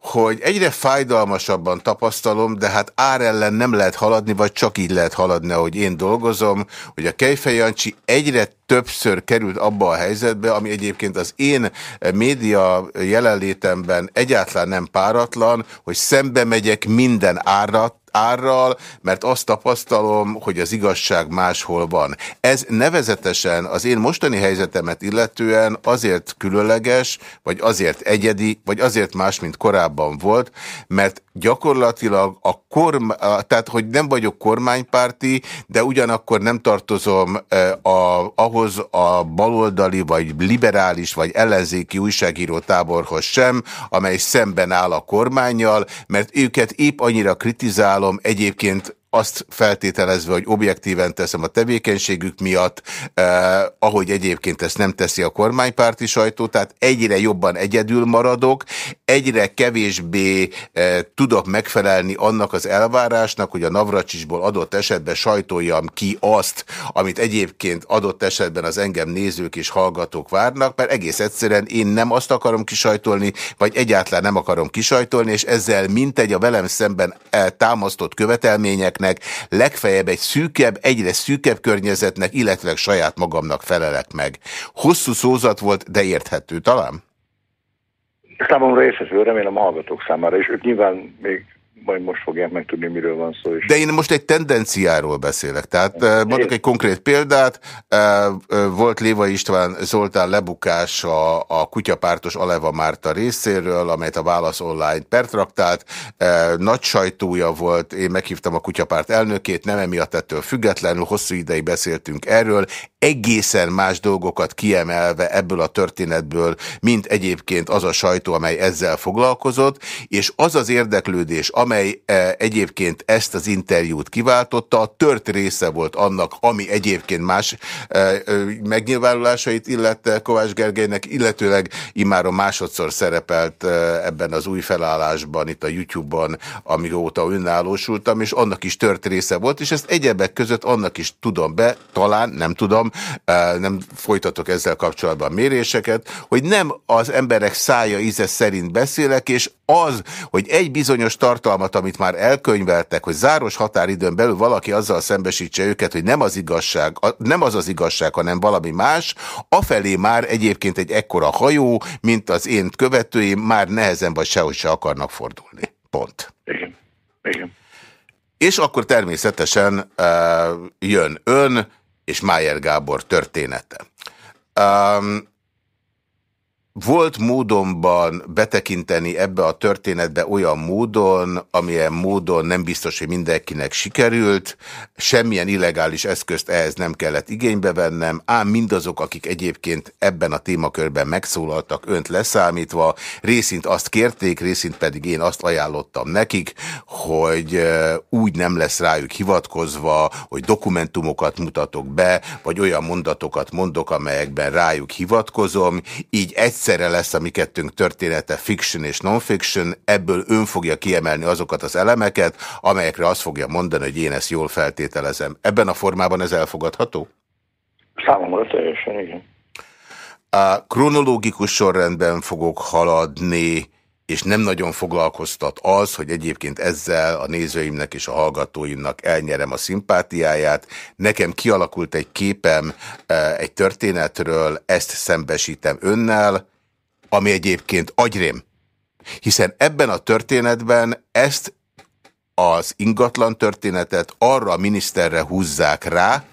A: hogy egyre fájdalmasabban tapasztalom, de hát ár ellen nem lehet haladni, vagy csak így lehet haladni, ahogy én dolgozom, hogy a Kejfej Jancsi egyre többször került abba a helyzetbe, ami egyébként az én média jelenlétemben egyáltalán nem páratlan, hogy szembe megyek minden árat, árral, mert azt tapasztalom, hogy az igazság máshol van. Ez nevezetesen az én mostani helyzetemet illetően azért különleges, vagy azért egyedi, vagy azért más, mint korábban volt, mert gyakorlatilag a korm, tehát hogy nem vagyok kormánypárti, de ugyanakkor nem tartozom a, ahhoz a baloldali, vagy liberális, vagy ellenzéki újságíró táborhoz sem, amely szemben áll a kormányjal, mert őket épp annyira kritizálom egyébként azt feltételezve, hogy objektíven teszem a tevékenységük miatt, eh, ahogy egyébként ezt nem teszi a kormánypárti sajtó, tehát egyre jobban egyedül maradok, egyre kevésbé eh, tudok megfelelni annak az elvárásnak, hogy a Navracsisból adott esetben sajtoljam ki azt, amit egyébként adott esetben az engem nézők és hallgatók várnak, mert egész egyszerűen én nem azt akarom kisajtolni, vagy egyáltalán nem akarom kisajtolni, és ezzel mintegy a velem szemben eh, támasztott követelmények embereknek, legfeljebb egy szűkebb, egyre szűkebb környezetnek, illetve saját magamnak felelek meg. Hosszú szózat volt, de érthető talán?
C: Számomra érthető, remélem a hallgatók számára, és ők nyilván még majd most fogják megtudni, miről van szó.
A: Is. De én most egy tendenciáról beszélek. Tehát eh, mondok egy konkrét példát. Eh, eh, volt Léva István Zoltán lebukása a kutyapártos Aleva Márta részéről, amelyet a Válasz Online pertraktált. Nagy sajtója volt, én meghívtam a kutyapárt elnökét, nem emiatt ettől függetlenül, hosszú ideig beszéltünk erről, egészen más dolgokat kiemelve ebből a történetből, mint egyébként az a sajtó, amely ezzel foglalkozott, és az az érdeklődés, amely e, egyébként ezt az interjút kiváltotta, a tört része volt annak, ami egyébként más e, e, megnyilvánulásait illette Kovács Gergelynek, illetőleg imáron másodszor szerepelt ebben az új felállásban, itt a YouTube-ban, amióta önállósultam, és annak is tört része volt, és ezt egyebek között annak is tudom be, talán, nem tudom, nem folytatok ezzel kapcsolatban méréseket, hogy nem az emberek szája íze szerint beszélek, és az, hogy egy bizonyos tartalmat, amit már elkönyveltek, hogy záros határidőn belül valaki azzal szembesítse őket, hogy nem az igazság, nem az az igazság, hanem valami más, afelé már egyébként egy ekkora hajó, mint az én követőim, már nehezen vagy sehogy se akarnak fordulni. Pont.
C: Igen. Igen.
A: És akkor természetesen uh, jön ön, és Májer Gábor története. Um, volt módonban betekinteni ebbe a történetbe olyan módon, amilyen módon nem biztos, hogy mindenkinek sikerült, semmilyen illegális eszközt ehhez nem kellett igénybe vennem, ám mindazok, akik egyébként ebben a témakörben megszólaltak, önt leszámítva, részint azt kérték, részint pedig én azt ajánlottam nekik, hogy úgy nem lesz rájuk hivatkozva, hogy dokumentumokat mutatok be, vagy olyan mondatokat mondok, amelyekben rájuk hivatkozom, így egyszer egyszerre lesz a mi kettőnk története fiction és non-fiction, ebből ön fogja kiemelni azokat az elemeket, amelyekre azt fogja mondani, hogy én ezt jól feltételezem. Ebben a formában ez elfogadható?
C: Számomra teljesen, igen.
A: A kronológikus sorrendben fogok haladni, és nem nagyon foglalkoztat az, hogy egyébként ezzel a nézőimnek és a hallgatóimnak elnyerem a szimpátiáját. Nekem kialakult egy képem eh, egy történetről, ezt szembesítem önnel, ami egyébként agyrém. Hiszen ebben a történetben ezt az ingatlan történetet arra a miniszterre húzzák rá,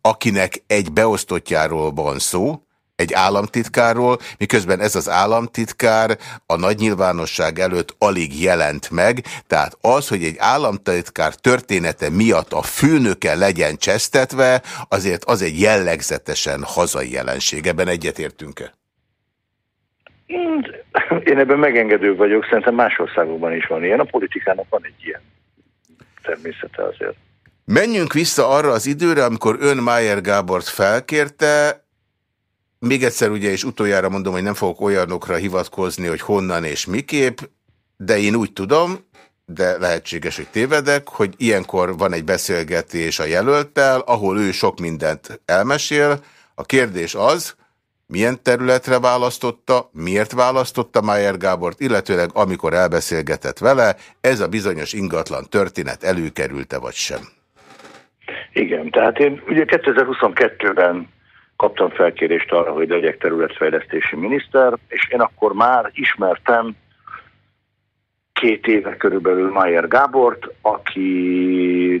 A: akinek egy beosztottjáról van szó, egy államtitkárról, miközben ez az államtitkár a nagy nyilvánosság előtt alig jelent meg, tehát az, hogy egy államtitkár története miatt a főnöke legyen csesztetve, azért az egy jellegzetesen hazai jelenség. Ebben egyetértünk-e?
C: Én ebben megengedő vagyok, szerintem más országokban is van ilyen. A politikának van egy ilyen természete azért.
A: Menjünk vissza arra az időre, amikor ön Májer Gábort felkérte, még egyszer ugye, és utoljára mondom, hogy nem fogok olyanokra hivatkozni, hogy honnan és miképp, de én úgy tudom, de lehetséges, hogy tévedek, hogy ilyenkor van egy beszélgetés a jelölttel, ahol ő sok mindent elmesél. A kérdés az, milyen területre választotta, miért választotta Májer Gábort, illetőleg amikor elbeszélgetett vele, ez a bizonyos ingatlan történet előkerülte vagy sem?
C: Igen, tehát én ugye 2022-ben kaptam felkérést arra, hogy legyek területfejlesztési miniszter, és én akkor már ismertem két éve körülbelül Mayer Gábort, akivel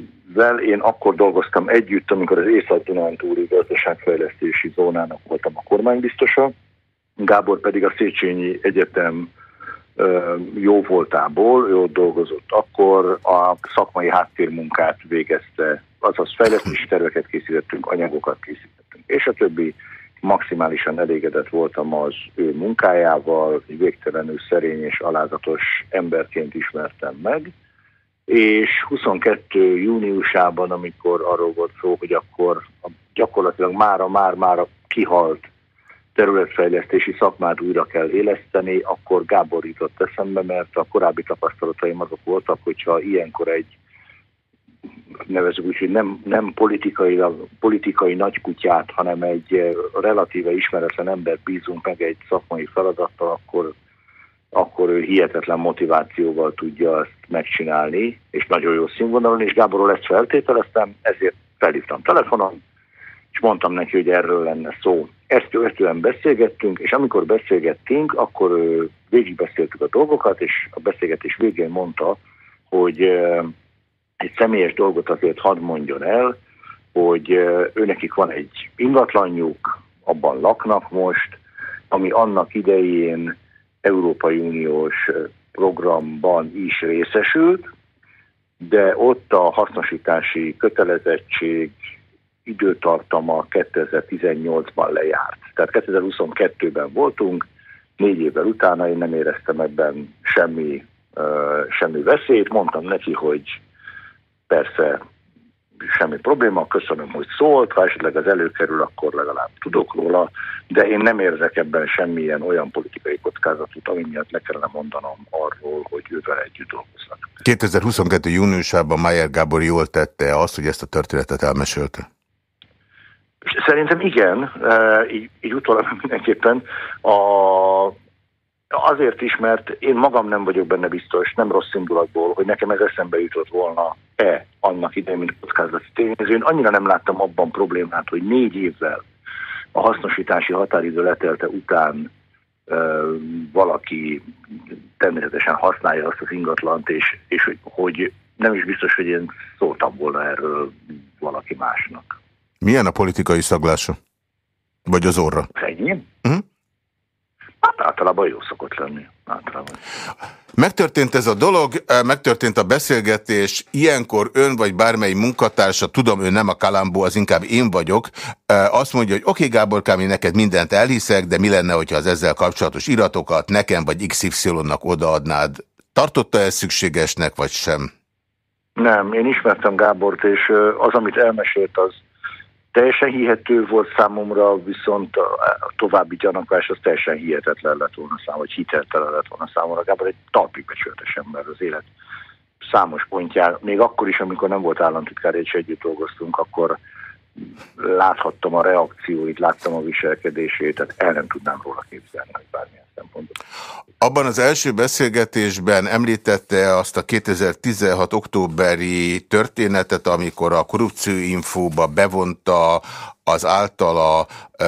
C: én akkor dolgoztam együtt, amikor az Észak-Dunántúri gazdaságfejlesztési zónának voltam a kormánybiztosa, Gábor pedig a Széchenyi Egyetem jó voltából, ő ott dolgozott akkor, a szakmai háttérmunkát végezte, azaz fejlesztési terveket készítettünk, anyagokat készítettünk, és a többi maximálisan elégedett voltam az ő munkájával, végtelenül szerény és alázatos emberként ismertem meg, és 22 júniusában, amikor arról volt szó, hogy akkor gyakorlatilag mára már-már kihalt területfejlesztési szakmát újra kell éleszteni, akkor Gábor jutott eszembe, mert a korábbi tapasztalataim azok voltak, hogyha ilyenkor egy nevezük úgy, hogy nem, nem politikai, politikai nagykutyát, hanem egy eh, relatíve ismeretlen ember bízunk meg egy szakmai feladattal, akkor, akkor ő hihetetlen motivációval tudja ezt megcsinálni, és nagyon jó színvonalon, és Gáborról ezt feltételeztem, ezért felhívtam telefonon, és mondtam neki, hogy erről lenne szó. Ezt követően beszélgettünk, és amikor beszélgettünk, akkor végigbeszéltük a dolgokat, és a beszélgetés végén mondta, hogy egy személyes dolgot azért hadd mondjon el, hogy őnekik van egy ingatlanjuk, abban laknak most, ami annak idején Európai Uniós programban is részesült, de ott a hasznosítási kötelezettség időtartama 2018-ban lejárt. Tehát 2022-ben voltunk, négy évvel utána én nem éreztem ebben semmi, uh, semmi veszélyt. Mondtam neki, hogy persze semmi probléma, köszönöm, hogy szólt, ha esetleg az előkerül, akkor legalább tudok róla, de én nem érzek ebben semmilyen olyan politikai kockázatot, ami miatt le kellene mondanom arról, hogy ővel együtt dolgoznak.
A: 2022. júniusában Mayer Gábor jól tette azt, hogy ezt a történetet elmesélte?
C: Szerintem igen, így, így utólag (laughs) mindenképpen. A, azért is, mert én magam nem vagyok benne biztos, nem rossz indulatból, hogy nekem ez eszembe jutott volna-e annak idején, mint kockázati tényező. Én annyira nem láttam abban problémát, hogy négy évvel a hasznosítási határidő letelte után uh, valaki természetesen használja azt az ingatlant, és, és hogy, hogy nem is biztos, hogy én szóltam volna erről valaki másnak.
A: Milyen a politikai szaglása? Vagy az orra?
C: Ennyi? Uh mhm. -huh. Hát általában jó szokott lenni. Általában.
A: Megtörtént ez a dolog, megtörtént a beszélgetés, ilyenkor ön vagy bármely munkatársa, tudom, ő nem a Kalambó, az inkább én vagyok, azt mondja, hogy oké, okay, Gáborkám, én neked mindent elhiszek, de mi lenne, hogyha az ezzel kapcsolatos iratokat nekem vagy XY-nak odaadnád? Tartotta ez szükségesnek, vagy sem?
C: Nem, én ismertem Gábort, és az, amit elmesélt, az Teljesen hihető volt számomra, viszont a további gyanakvás az teljesen hihetetlen lett volna számomra, vagy hiteltelen lett volna számomra. Gábor egy talpig becsületes ember az élet számos pontján, még akkor is, amikor nem volt államtitkár, és együtt dolgoztunk, akkor láthattam a reakcióit, láttam a viselkedését, tehát el nem tudnám róla képzelni, hogy bármilyen szempontból.
A: Abban az első beszélgetésben említette azt a 2016. októberi történetet, amikor a korrupcióinfóba bevonta az általa e,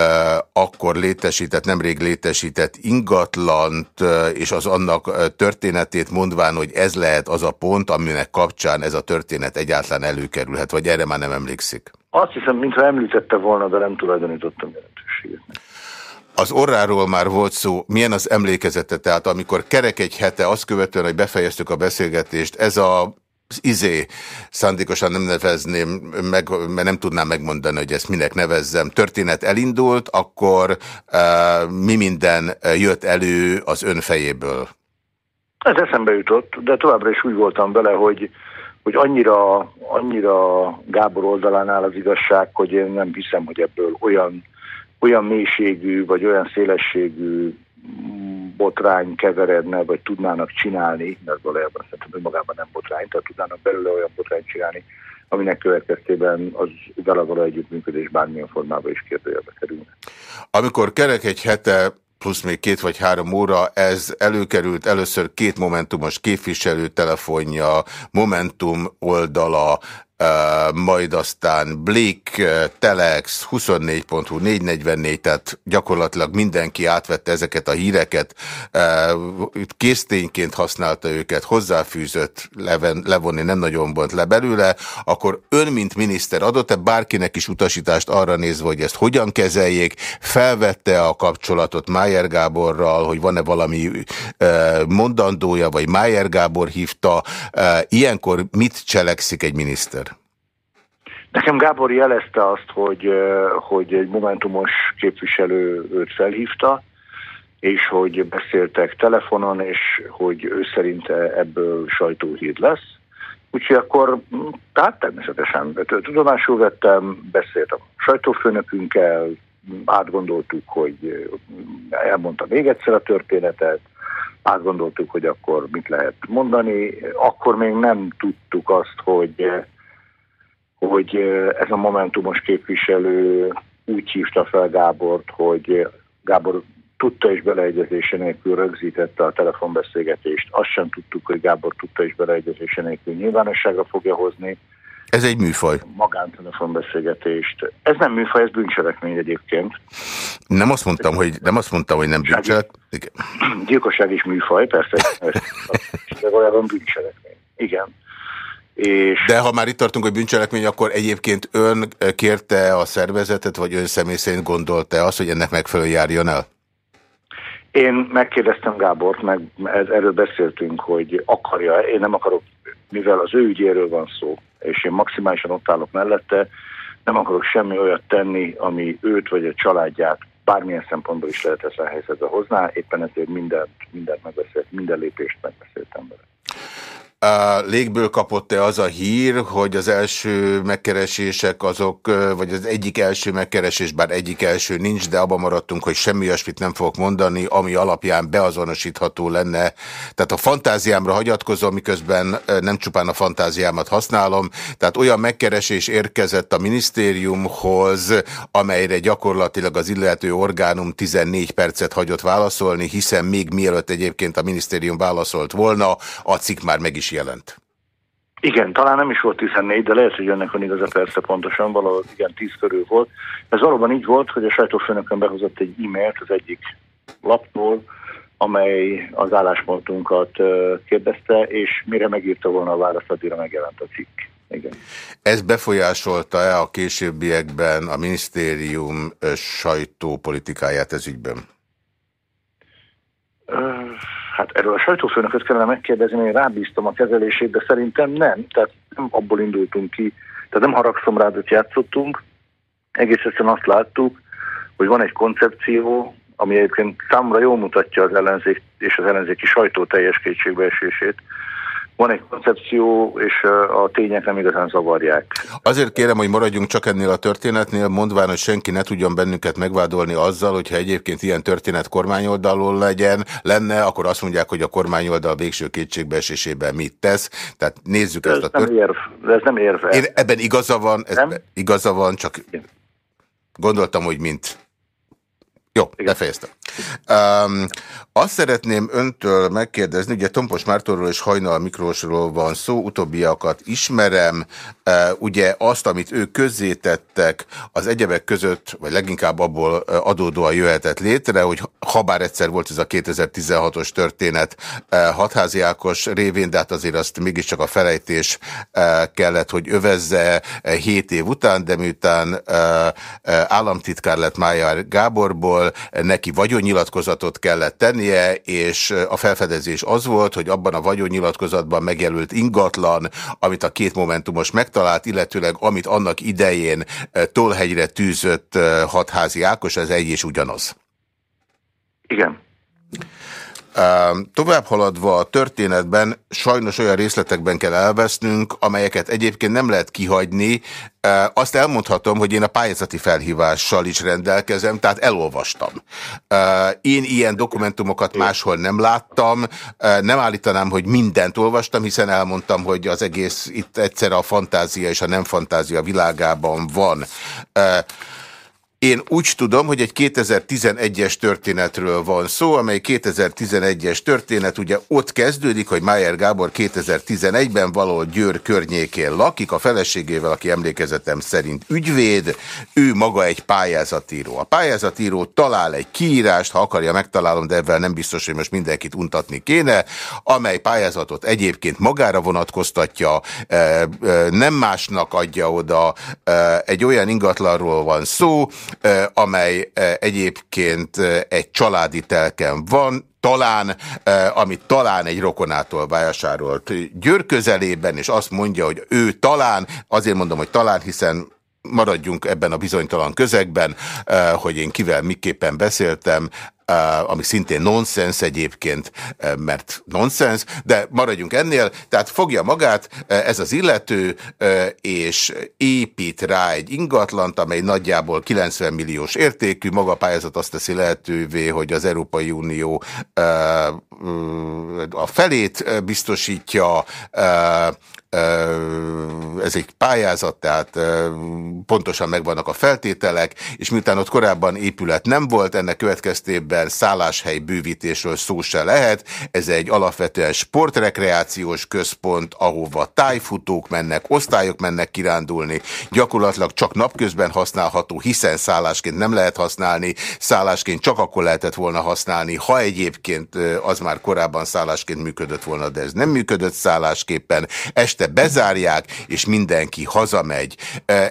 A: akkor létesített, nemrég létesített ingatlant e, és az annak történetét mondván, hogy ez lehet az a pont, aminek kapcsán ez a történet egyáltalán előkerülhet, vagy erre már nem emlékszik?
C: Azt hiszem, mintha említette volna, de nem tulajdonítottam jelentőséget.
A: Az orráról már volt szó, milyen az emlékezete? Tehát amikor kerek egy hete, azt követően, hogy befejeztük a beszélgetést, ez a az izé, szándékosan nem nevezném, meg, mert nem tudnám megmondani, hogy ezt minek nevezzem, történet elindult, akkor uh, mi minden jött elő az ön fejéből?
C: Ez eszembe jutott, de továbbra is úgy voltam vele, hogy, hogy annyira, annyira Gábor oldalán áll az igazság, hogy én nem hiszem, hogy ebből olyan olyan mélységű, vagy olyan szélességű botrány keveredne, vagy tudnának csinálni, mert valójában szerintem magában nem botrány, tehát tudnának belőle olyan botrányt csinálni, aminek következtében az vele való együttműködés bármilyen formában is kérdőjelbe kerülne.
A: Amikor kerek egy hete plusz még két vagy három óra, ez előkerült először két momentumos képviselő telefonja, Momentum oldala, majd aztán Blik, Telex, 24.hu, 444, tehát gyakorlatilag mindenki átvette ezeket a híreket, késztényként használta őket, hozzáfűzött, levonni nem nagyon bont le belőle, akkor ön, mint miniszter adott-e bárkinek is utasítást arra nézve, hogy ezt hogyan kezeljék, felvette a kapcsolatot Májer Gáborral, hogy van-e valami mondandója, vagy Májer Gábor hívta, ilyenkor mit cselekszik egy miniszter?
C: Nekem Gábor jelezte azt, hogy, hogy egy momentumos képviselő őt felhívta, és hogy beszéltek telefonon, és hogy ő szerint ebből sajtóhír lesz. Úgyhogy akkor, tehát természetesen tudomásul vettem, beszéltem a sajtófőnökünkkel, átgondoltuk, hogy elmondta még egyszer a történetet, átgondoltuk, hogy akkor mit lehet mondani. Akkor még nem tudtuk azt, hogy hogy ez a momentumos képviselő úgy hívta fel Gábort, hogy Gábor tudta és beleegyezése nélkül rögzítette a telefonbeszélgetést. Azt sem tudtuk, hogy Gábor tudta és beleegyezése nélkül nyilvánosságra fogja hozni.
A: Ez egy műfaj.
C: Magántelefonbeszélgetést. Ez nem műfaj, ez bűncselekmény egyébként.
A: Nem azt mondtam, hogy nem, azt mondtam, hogy nem bűncselekmény.
C: Gyilkosság is műfaj, persze. (laughs) de valójában bűncselekmény. Igen.
A: És... De ha már itt tartunk, hogy bűncselekmény, akkor egyébként ön kérte a szervezetet, vagy ön személy szerint gondolta azt, hogy ennek megfelelően járjon el?
C: Én megkérdeztem Gábort, meg erről beszéltünk, hogy akarja, én nem akarok, mivel az ő ügyéről van szó, és én maximálisan ott állok mellette, nem akarok semmi olyat tenni, ami őt vagy a családját bármilyen szempontból is lehet ezen a helyzetbe hozná, éppen ezért mindent, mindent megbeszélt, minden lépést megbeszéltem vele.
A: Légből kapott-e az a hír, hogy az első megkeresések azok, vagy az egyik első megkeresés, bár egyik első nincs, de abban maradtunk, hogy semmi olyasmit nem fogok mondani, ami alapján beazonosítható lenne. Tehát a fantáziámra hagyatkozom, miközben nem csupán a fantáziámat használom, tehát olyan megkeresés érkezett a minisztériumhoz, amelyre gyakorlatilag az illető orgánum 14 percet hagyott válaszolni, hiszen még mielőtt egyébként a minisztérium válaszolt volna, a cikk már meg is jelent.
C: Igen, talán nem is volt 14, de lehet, hogy önnek van igaza persze pontosan, valahol igen, 10 körül volt. Ez valóban így volt, hogy a sajtófőnökön behozott egy e-mailt az egyik laptól, amely az álláspontunkat kérdezte, és mire megírta volna a választ, addigra megjelent a cikk. Igen.
A: Ez befolyásolta-e a későbbiekben a minisztérium sajtópolitikáját ez ügyben?
C: Hát erről a sajtófőnököt kellene megkérdezni, én rábíztam a kezelését, de szerintem nem. Tehát nem abból indultunk ki, tehát nem haragszom rá, hogy játszottunk. Egész egyszerűen azt láttuk, hogy van egy koncepció, ami egyébként számomra jól mutatja az ellenzék és az ellenzéki sajtó teljes kétségbeesését, van egy koncepció, és a tények nem igazán zavarják.
A: Azért kérem, hogy maradjunk csak ennél a történetnél, mondván, hogy senki ne tudjon bennünket megvádolni azzal, hogyha egyébként ilyen történet kormányoldalról legyen, lenne, akkor azt mondják, hogy a kormányoldal végső kétségbeesésében mit tesz. Tehát nézzük
C: ez
A: ezt
C: a történetet. Ez nem érve.
A: Én ebben igaza van, ez nem? igaza van, csak gondoltam, hogy mint... Jó, Igen. befejeztem. Um, azt szeretném öntől megkérdezni, ugye Tompos Mártorról és Hajnal Miklósról van szó, utóbbiakat ismerem, uh, ugye azt, amit ők közzétettek, az egyebek között, vagy leginkább abból adódóan jöhetett létre, hogy ha bár egyszer volt ez a 2016-os történet uh, hatházi Ákos révén, de hát azért azt mégiscsak a felejtés uh, kellett, hogy övezze 7 év után, de miután államtitkár lett Májár Gáborból, neki vagyonnyilatkozatot kellett tennie, és a felfedezés az volt, hogy abban a vagyonnyilatkozatban megjelölt ingatlan, amit a két momentumos megtalált, illetőleg amit annak idején Tolhegyre tűzött hatházi Ákos, ez egy és ugyanaz.
C: Igen.
A: Tovább haladva a történetben sajnos olyan részletekben kell elvesznünk, amelyeket egyébként nem lehet kihagyni. Azt elmondhatom, hogy én a pályázati felhívással is rendelkezem, tehát elolvastam. Én ilyen dokumentumokat máshol nem láttam, nem állítanám, hogy mindent olvastam, hiszen elmondtam, hogy az egész itt egyszer a fantázia és a nem fantázia világában van. Én úgy tudom, hogy egy 2011-es történetről van szó, amely 2011-es történet ugye ott kezdődik, hogy Májer Gábor 2011-ben való Győr környékén lakik, a feleségével, aki emlékezetem szerint ügyvéd, ő maga egy pályázatíró. A pályázatíró talál egy kiírást, ha akarja megtalálom, de ebben nem biztos, hogy most mindenkit untatni kéne, amely pályázatot egyébként magára vonatkoztatja, nem másnak adja oda, egy olyan ingatlanról van szó, amely egyébként egy családi telken van, talán, amit talán egy rokonától vásárolt Győr közelében, és azt mondja, hogy ő talán, azért mondom, hogy talán, hiszen maradjunk ebben a bizonytalan közegben, hogy én kivel miképpen beszéltem, ami szintén nonsens egyébként, mert nonsens, de maradjunk ennél, tehát fogja magát ez az illető, és épít rá egy ingatlant, amely nagyjából 90 milliós értékű, maga a pályázat azt teszi lehetővé, hogy az Európai Unió a felét biztosítja, ez egy pályázat, tehát pontosan megvannak a feltételek, és miután ott korábban épület nem volt, ennek következtében szálláshely bővítésről szó se lehet. Ez egy alapvetően sportrekreációs központ, ahova tájfutók mennek, osztályok mennek kirándulni, gyakorlatilag csak napközben használható, hiszen szállásként nem lehet használni, szállásként csak akkor lehetett volna használni, ha egyébként az már korábban szállásként működött volna, de ez nem működött szállásképpen. Este bezárják, és mindenki hazamegy.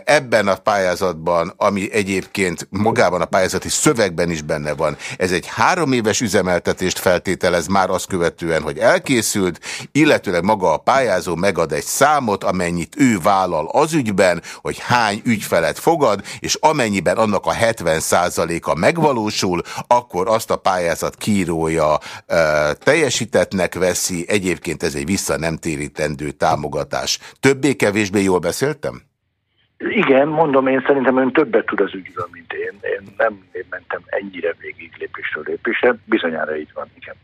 A: Ebben a pályázatban, ami egyébként magában a pályázati szövegben is benne van, ez egy három éves üzemeltetést feltételez már azt követően, hogy elkészült, illetőleg maga a pályázó megad egy számot, amennyit ő vállal az ügyben, hogy hány ügyfelet fogad, és amennyiben annak a 70%-a megvalósul, akkor azt a pályázat kírója e, teljesítetnek veszi, egyébként ez egy vissza nem térítendő támogatás. Többé-kevésbé jól beszéltem?
C: Igen, mondom, én szerintem ön többet tud az ügyről, mint én. Én nem én mentem ennyire végig lépésről lépésre, bizonyára így van, igen.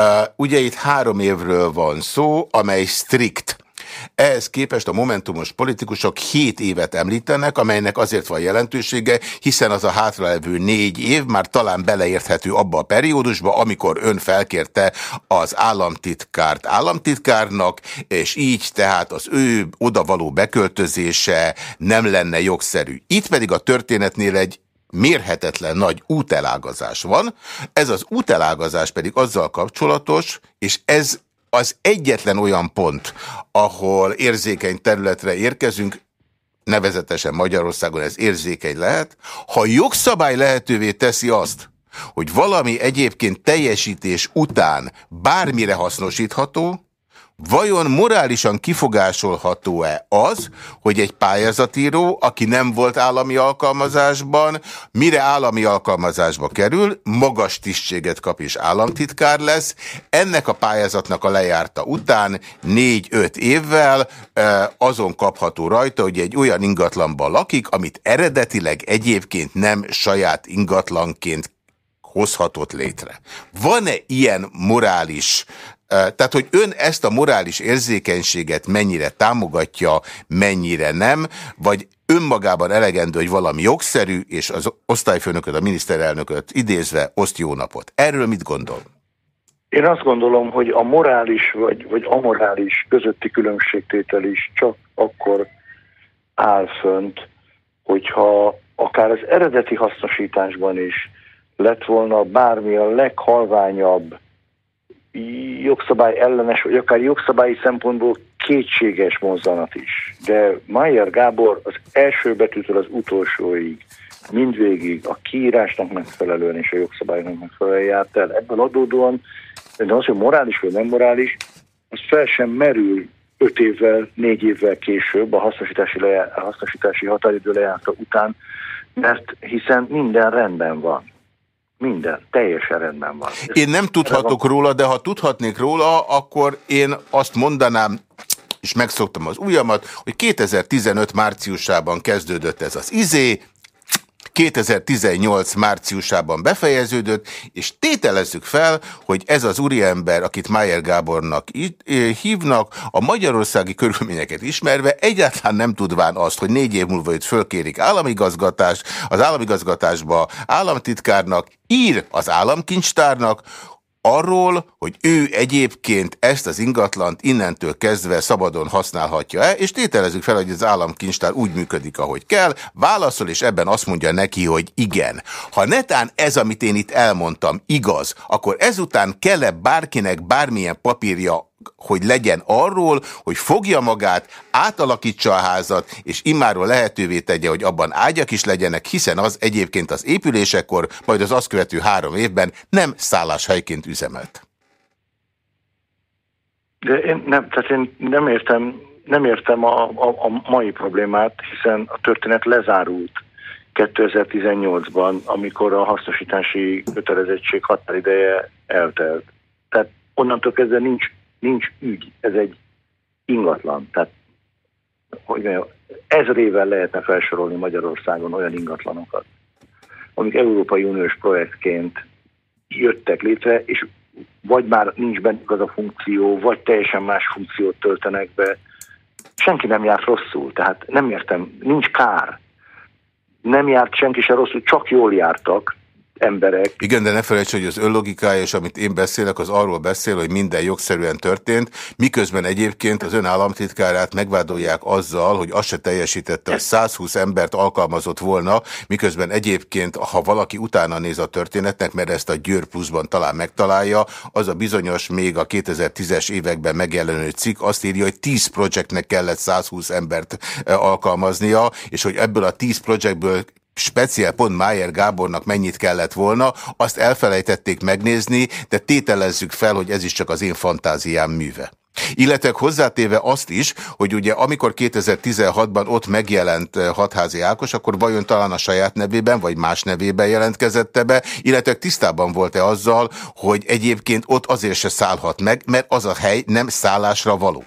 A: Uh, ugye itt három évről van szó, amely strikt ehhez képest a momentumos politikusok 7 évet említenek, amelynek azért van jelentősége, hiszen az a hátralevő négy év már talán beleérthető abba a periódusba, amikor ön felkérte az államtitkárt államtitkárnak, és így tehát az ő odavaló beköltözése nem lenne jogszerű. Itt pedig a történetnél egy mérhetetlen nagy útelágazás van, ez az útelágazás pedig azzal kapcsolatos, és ez az egyetlen olyan pont, ahol érzékeny területre érkezünk, nevezetesen Magyarországon ez érzékeny lehet, ha jogszabály lehetővé teszi azt, hogy valami egyébként teljesítés után bármire hasznosítható, Vajon morálisan kifogásolható-e az, hogy egy pályázatíró, aki nem volt állami alkalmazásban, mire állami alkalmazásba kerül, magas tisztséget kap és államtitkár lesz, ennek a pályázatnak a lejárta után négy-öt évvel azon kapható rajta, hogy egy olyan ingatlanban lakik, amit eredetileg egyébként nem saját ingatlanként hozhatott létre. Van-e ilyen morális tehát, hogy ön ezt a morális érzékenységet mennyire támogatja, mennyire nem, vagy önmagában elegendő, hogy valami jogszerű, és az osztályfőnököt, a miniszterelnököt idézve oszt jó napot. Erről mit gondol?
C: Én azt gondolom, hogy a morális vagy, vagy amorális közötti különbségtétel is csak akkor áll fönt, hogyha akár az eredeti hasznosításban is lett volna bármi a leghalványabb jogszabály ellenes, vagy akár jogszabályi szempontból kétséges mozzanat is. De Mayer Gábor az első betűtől az utolsóig, mindvégig a kiírásnak megfelelően és a jogszabálynak megfelelően járt el. Ebből adódóan, de az, hogy morális vagy nem morális, az fel sem merül öt évvel, négy évvel később a hasznosítási, lejá, a hasznosítási határidő lejárta után, mert hiszen minden rendben van. Minden, teljesen rendben van.
A: Én nem tudhatok van... róla, de ha tudhatnék róla, akkor én azt mondanám, és megszoktam az ujjamat, hogy 2015 márciusában kezdődött ez az izé, 2018 márciusában befejeződött, és tételezzük fel, hogy ez az úriember, akit Mayer Gábornak hívnak, a magyarországi körülményeket ismerve egyáltalán nem tudván azt, hogy négy év múlva itt fölkérik államigazgatást, az államigazgatásba államtitkárnak, ír az államkincstárnak, arról, hogy ő egyébként ezt az ingatlant innentől kezdve szabadon használhatja-e, és tételezzük fel, hogy az államkincstár úgy működik, ahogy kell, válaszol, és ebben azt mondja neki, hogy igen. Ha netán ez, amit én itt elmondtam, igaz, akkor ezután kell-e bárkinek bármilyen papírja hogy legyen arról, hogy fogja magát, átalakítsa a házat, és immáról lehetővé tegye, hogy abban ágyak is legyenek, hiszen az egyébként az épülésekor, majd az azt követő három évben nem szálláshelyként üzemelt.
C: De én nem, tehát én nem értem, nem értem a, a, a mai problémát, hiszen a történet lezárult 2018-ban, amikor a hasznosítási kötelezettség határideje eltelt. Tehát onnantól kezdve nincs nincs ügy, ez egy ingatlan. Tehát, hogy mondjam, ezrével lehetne felsorolni Magyarországon olyan ingatlanokat, amik Európai Uniós projektként jöttek létre, és vagy már nincs bennük az a funkció, vagy teljesen más funkciót töltenek be. Senki nem járt rosszul, tehát nem értem, nincs kár. Nem járt senki se rosszul, csak jól jártak, emberek.
A: Igen, de ne felejts, hogy az önlogikája, és amit én beszélek, az arról beszél, hogy minden jogszerűen történt, miközben egyébként az ön államtitkárát megvádolják azzal, hogy azt se teljesítette, hogy 120 embert alkalmazott volna, miközben egyébként, ha valaki utána néz a történetnek, mert ezt a Győr Pluszban talán megtalálja, az a bizonyos még a 2010-es években megjelenő cikk azt írja, hogy 10 projektnek kellett 120 embert eh, alkalmaznia, és hogy ebből a 10 projektből speciál pont Májer Gábornak mennyit kellett volna, azt elfelejtették megnézni, de tételezzük fel, hogy ez is csak az én fantáziám műve. Illetve hozzátéve azt is, hogy ugye amikor 2016-ban ott megjelent eh, hatházi Ákos, akkor vajon talán a saját nevében, vagy más nevében jelentkezette be, illetve tisztában volt-e azzal, hogy egyébként ott azért se szállhat meg, mert az a hely nem szállásra való.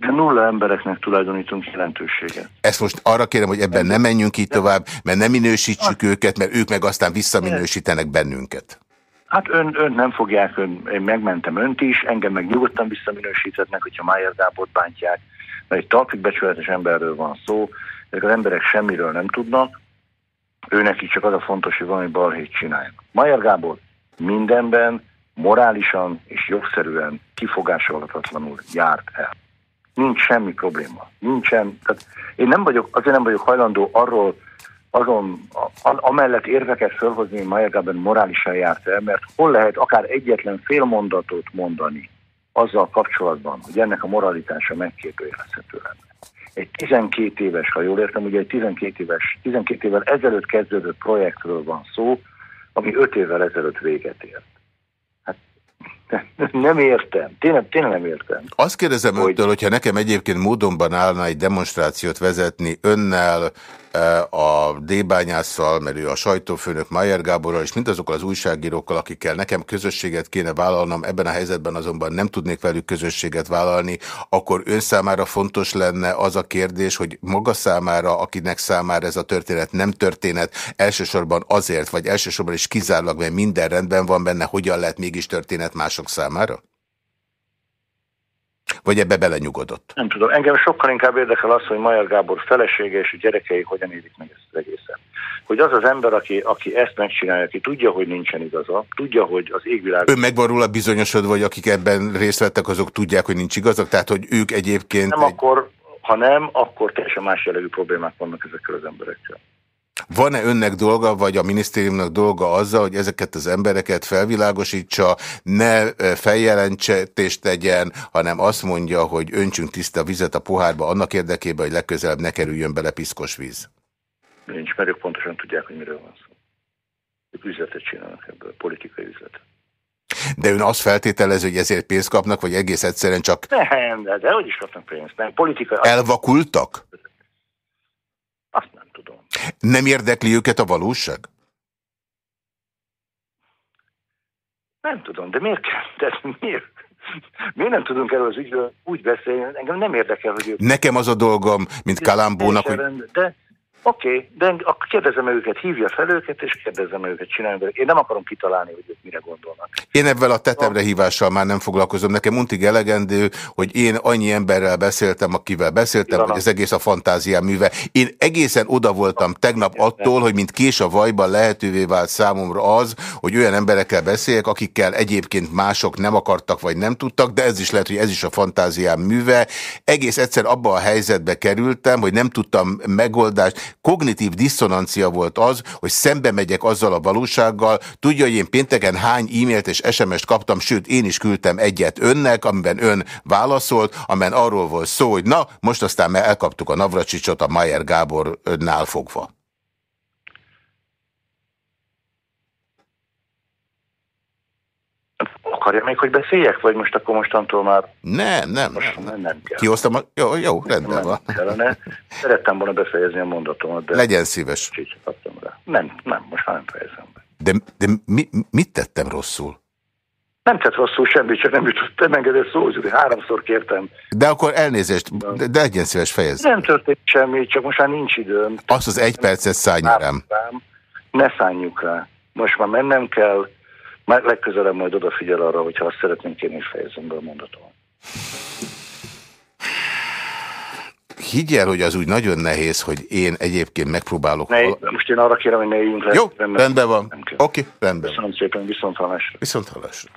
C: De nulla embereknek tulajdonítunk jelentőséget.
A: Ezt most arra kérem, hogy ebben nem menjünk így tovább, mert nem minősítsük őket, mert ők meg aztán visszaminősítenek bennünket.
C: Hát ön, ön nem fogják, ön, én megmentem önt is, engem meg nyugodtan visszaminősíthetnek, hogyha Májer Gábort bántják, mert egy talpig becsületes emberről van szó, ezek az emberek semmiről nem tudnak, ő neki csak az a fontos, hogy valami balhét csináljon. Májer Gábor mindenben morálisan és jogszerűen kifogásolhatatlanul járt el nincs semmi probléma. Nincsen, tehát én nem vagyok, azért nem vagyok hajlandó arról, azon, a, amellett érveket felhozni, hogy Majagában morálisan járt el, mert hol lehet akár egyetlen fél mondatot mondani azzal kapcsolatban, hogy ennek a moralitása megkérdőjelezhető lenne. Egy 12 éves, ha jól értem, ugye egy 12 éves, 12 évvel ezelőtt kezdődött projektről van szó, ami 5 évvel ezelőtt véget ért. (laughs) Nem értem. Tényleg, tényleg nem értem.
A: Azt kérdezem hogy... öntől, hogyha nekem egyébként módonban állna egy demonstrációt vezetni önnel, a D-bányásszal, mert ő a sajtófőnök Mayer Gáborral, és mindazokkal az újságírókkal, akikkel nekem közösséget kéne vállalnom, ebben a helyzetben azonban nem tudnék velük közösséget vállalni, akkor ön számára fontos lenne az a kérdés, hogy maga számára, akinek számára ez a történet nem történet, elsősorban azért, vagy elsősorban is kizárólag, mert minden rendben van benne, hogyan lehet mégis történet mások számára? Vagy ebbe belenyugodott?
C: Nem tudom. Engem sokkal inkább érdekel az, hogy Majer Gábor felesége és a gyerekei hogyan élik meg ezt az egészet. Hogy az az ember, aki, aki ezt megcsinálja, aki tudja, hogy nincsen igaza, tudja, hogy az égvilág...
A: Ön megvan róla bizonyosodva, vagy akik ebben részt vettek, azok tudják, hogy nincs igazak? Tehát, hogy ők egyébként...
C: Nem egy... akkor, ha nem, akkor teljesen más jellegű problémák vannak ezekkel az emberekkel.
A: Van-e önnek dolga, vagy a minisztériumnak dolga azzal, hogy ezeket az embereket felvilágosítsa, ne feljelentést tegyen, hanem azt mondja, hogy öntsünk tiszta vizet a pohárba annak érdekében, hogy legközelebb ne kerüljön bele piszkos víz?
C: Nincs, mert ők pontosan tudják, hogy miről van szó. Ők üzletet csinálnak ebből, politikai üzletet.
A: De ön azt feltételez, hogy ezért pénzt kapnak, vagy egész egyszerűen csak...
C: Nem, de, de hogy is kapnak pénzt? Nem, politikai...
A: Elvakultak?
C: Nem
A: érdekli őket a valóság?
C: Nem tudom, de miért kell? De miért? Miért nem tudunk erről az ügyről úgy beszélni? Engem nem érdekel, hogy ők...
A: Nekem az a dolgom, mint Kalambónak, hogy...
C: De Oké, okay, de akkor kérdezem őket, hívja fel őket, és kérdezem őket, csinálni. Én nem akarom kitalálni, hogy ők mire gondolnak.
A: Én ebben a tetemre hívással már nem foglalkozom. Nekem untig elegendő, hogy én annyi emberrel beszéltem, akivel beszéltem, hogy az egész a fantáziám műve. Én egészen oda voltam tegnap attól, hogy mint kés a vajban lehetővé vált számomra az, hogy olyan emberekkel beszéljek, akikkel egyébként mások nem akartak, vagy nem tudtak, de ez is lehet, hogy ez is a fantáziám műve. Egész egyszer abba a helyzetbe kerültem, hogy nem tudtam megoldást, kognitív diszonancia volt az, hogy szembe megyek azzal a valósággal. Tudja, hogy én pénteken hány e-mailt és SMS-t kaptam, sőt, én is küldtem egyet önnek, amiben ön válaszolt, amiben arról volt szó, hogy na, most aztán elkaptuk a Navracsicsot a Mayer Gábornál fogva.
C: Akarja még, hogy beszéljek, vagy most akkor mostantól már...
A: Nem, nem, most nem. nem, nem kell. Kihoztam a... Jó, jó, rendben nem van.
C: Kellene. Szerettem volna befejezni a mondatomat, de...
A: Legyen szíves.
C: Rá. Nem, nem, most már nem fejezem be.
A: De, de mi, mit tettem rosszul?
C: Nem tett rosszul semmit, csak nem jutott, nem engedett szó, hogy háromszor kértem.
A: De akkor elnézést, de, de legyen szíves fejezni.
C: Nem történt semmi, csak most már nincs időm.
A: Azt az egy percet szállj rám.
C: Ne szálljuk rá. Most már mennem kell, már legközelebb majd odafigyel arra, hogyha azt szeretnénk, én is fejezem be a mondatom.
A: Higgyel, hogy az úgy nagyon nehéz, hogy én egyébként megpróbálok... Ne,
C: most én arra kérem, hogy ne éljünk le.
A: Jó, rendben van. Oké, okay, rendben
C: Köszönöm szépen, viszont hallásra.
A: Viszont hallásra.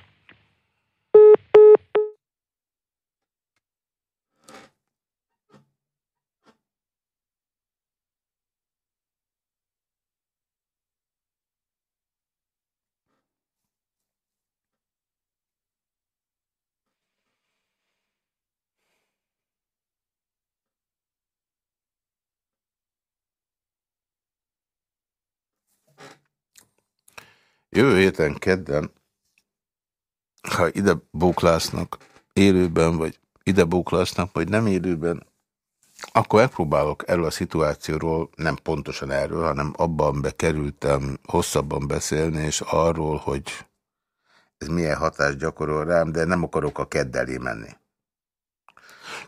A: Jövő héten kedden, ha ide bóklásznak élőben, vagy ide bóklásznak, vagy nem élőben, akkor megpróbálok erről a szituációról, nem pontosan erről, hanem abban bekerültem hosszabban beszélni, és arról, hogy ez milyen hatást gyakorol rám, de nem akarok a kedd elé menni.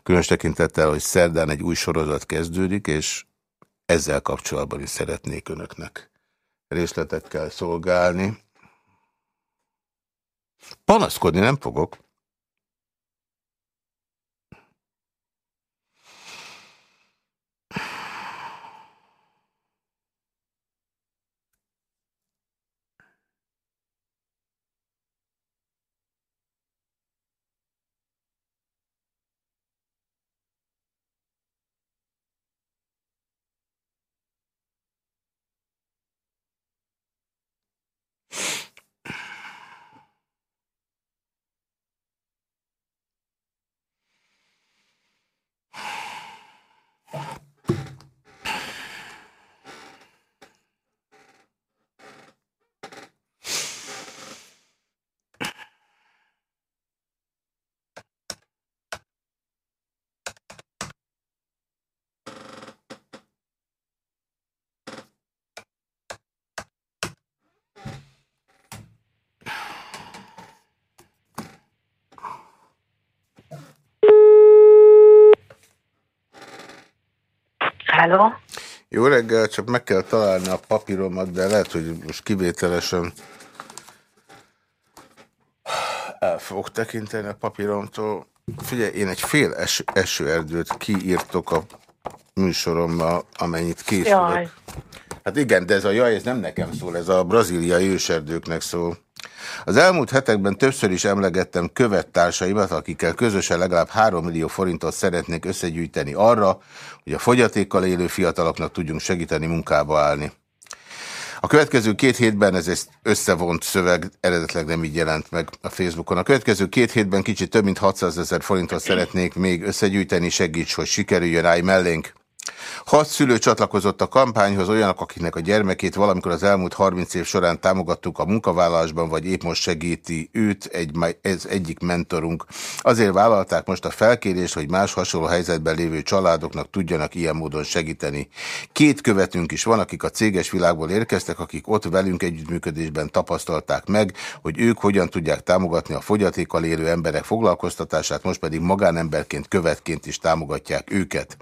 A: Különös tekintettel, hogy szerdán egy új sorozat kezdődik, és ezzel kapcsolatban is szeretnék önöknek részletekkel szolgálni. Panaszkodni nem fogok.
D: Hello.
A: Jó reggel, csak meg kell találni a papíromat, de lehet, hogy most kivételesen el fogok tekinteni a papíromtól. Figyelj, én egy fél es esőerdőt kiírtok a műsorommal, amennyit készülök. Jaj. Hát igen, de ez a jaj, ez nem nekem szól, ez a braziliai őserdőknek szól. Az elmúlt hetekben többször is emlegettem követtársaimat, akikkel közösen legalább 3 millió forintot szeretnék összegyűjteni arra, hogy a fogyatékkal élő fiataloknak tudjunk segíteni munkába állni. A következő két hétben, ez egy összevont szöveg, eredetleg nem így jelent meg a Facebookon. A következő két hétben kicsit több mint 600 ezer forintot szeretnék még összegyűjteni, segíts, hogy sikerüljön, állj mellénk. Hat szülő csatlakozott a kampányhoz, olyanok, akiknek a gyermekét valamikor az elmúlt 30 év során támogattuk a munkavállalásban, vagy épp most segíti őt egy, ez egyik mentorunk. Azért vállalták most a felkérést, hogy más hasonló helyzetben lévő családoknak tudjanak ilyen módon segíteni. Két követünk is van, akik a céges világból érkeztek, akik ott velünk együttműködésben tapasztalták meg, hogy ők hogyan tudják támogatni a fogyatékkal élő emberek foglalkoztatását, most pedig magánemberként, követként is támogatják őket.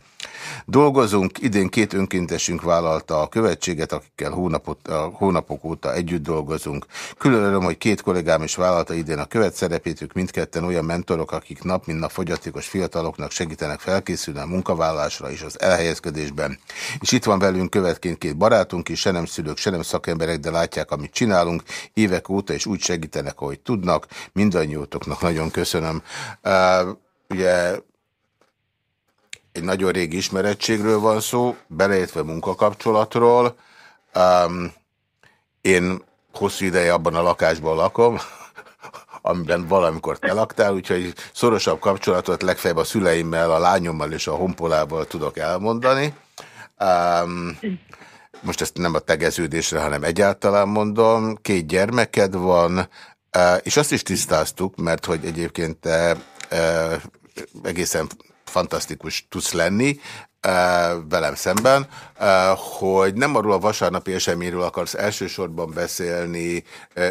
A: Dolgozunk, idén két önkéntesünk vállalta a követséget, akikkel hónapot, a hónapok óta együtt dolgozunk. Külön öröm, hogy két kollégám is vállalta idén a követ szerepét, ők mindketten olyan mentorok, akik nap mint nap fogyatékos fiataloknak segítenek felkészülni a munkavállalásra és az elhelyezkedésben. És itt van velünk követként két barátunk is, se nem szülők, se nem szakemberek, de látják, amit csinálunk, évek óta, és úgy segítenek, ahogy tudnak. Mindannyiótoknak nagyon köszönöm. Uh, ugye egy nagyon régi ismerettségről van szó, beleértve munkakapcsolatról. Um, én hosszú ideje abban a lakásban lakom, (laughs) amiben valamikor te laktál, úgyhogy szorosabb kapcsolatot legfeljebb a szüleimmel, a lányommal és a honpolával tudok elmondani. Um, most ezt nem a tegeződésre, hanem egyáltalán mondom. Két gyermeked van, uh, és azt is tisztáztuk, mert hogy egyébként te uh, egészen fantasztikus tudsz lenni, velem szemben, hogy nem arról a vasárnapi eseményről akarsz elsősorban beszélni,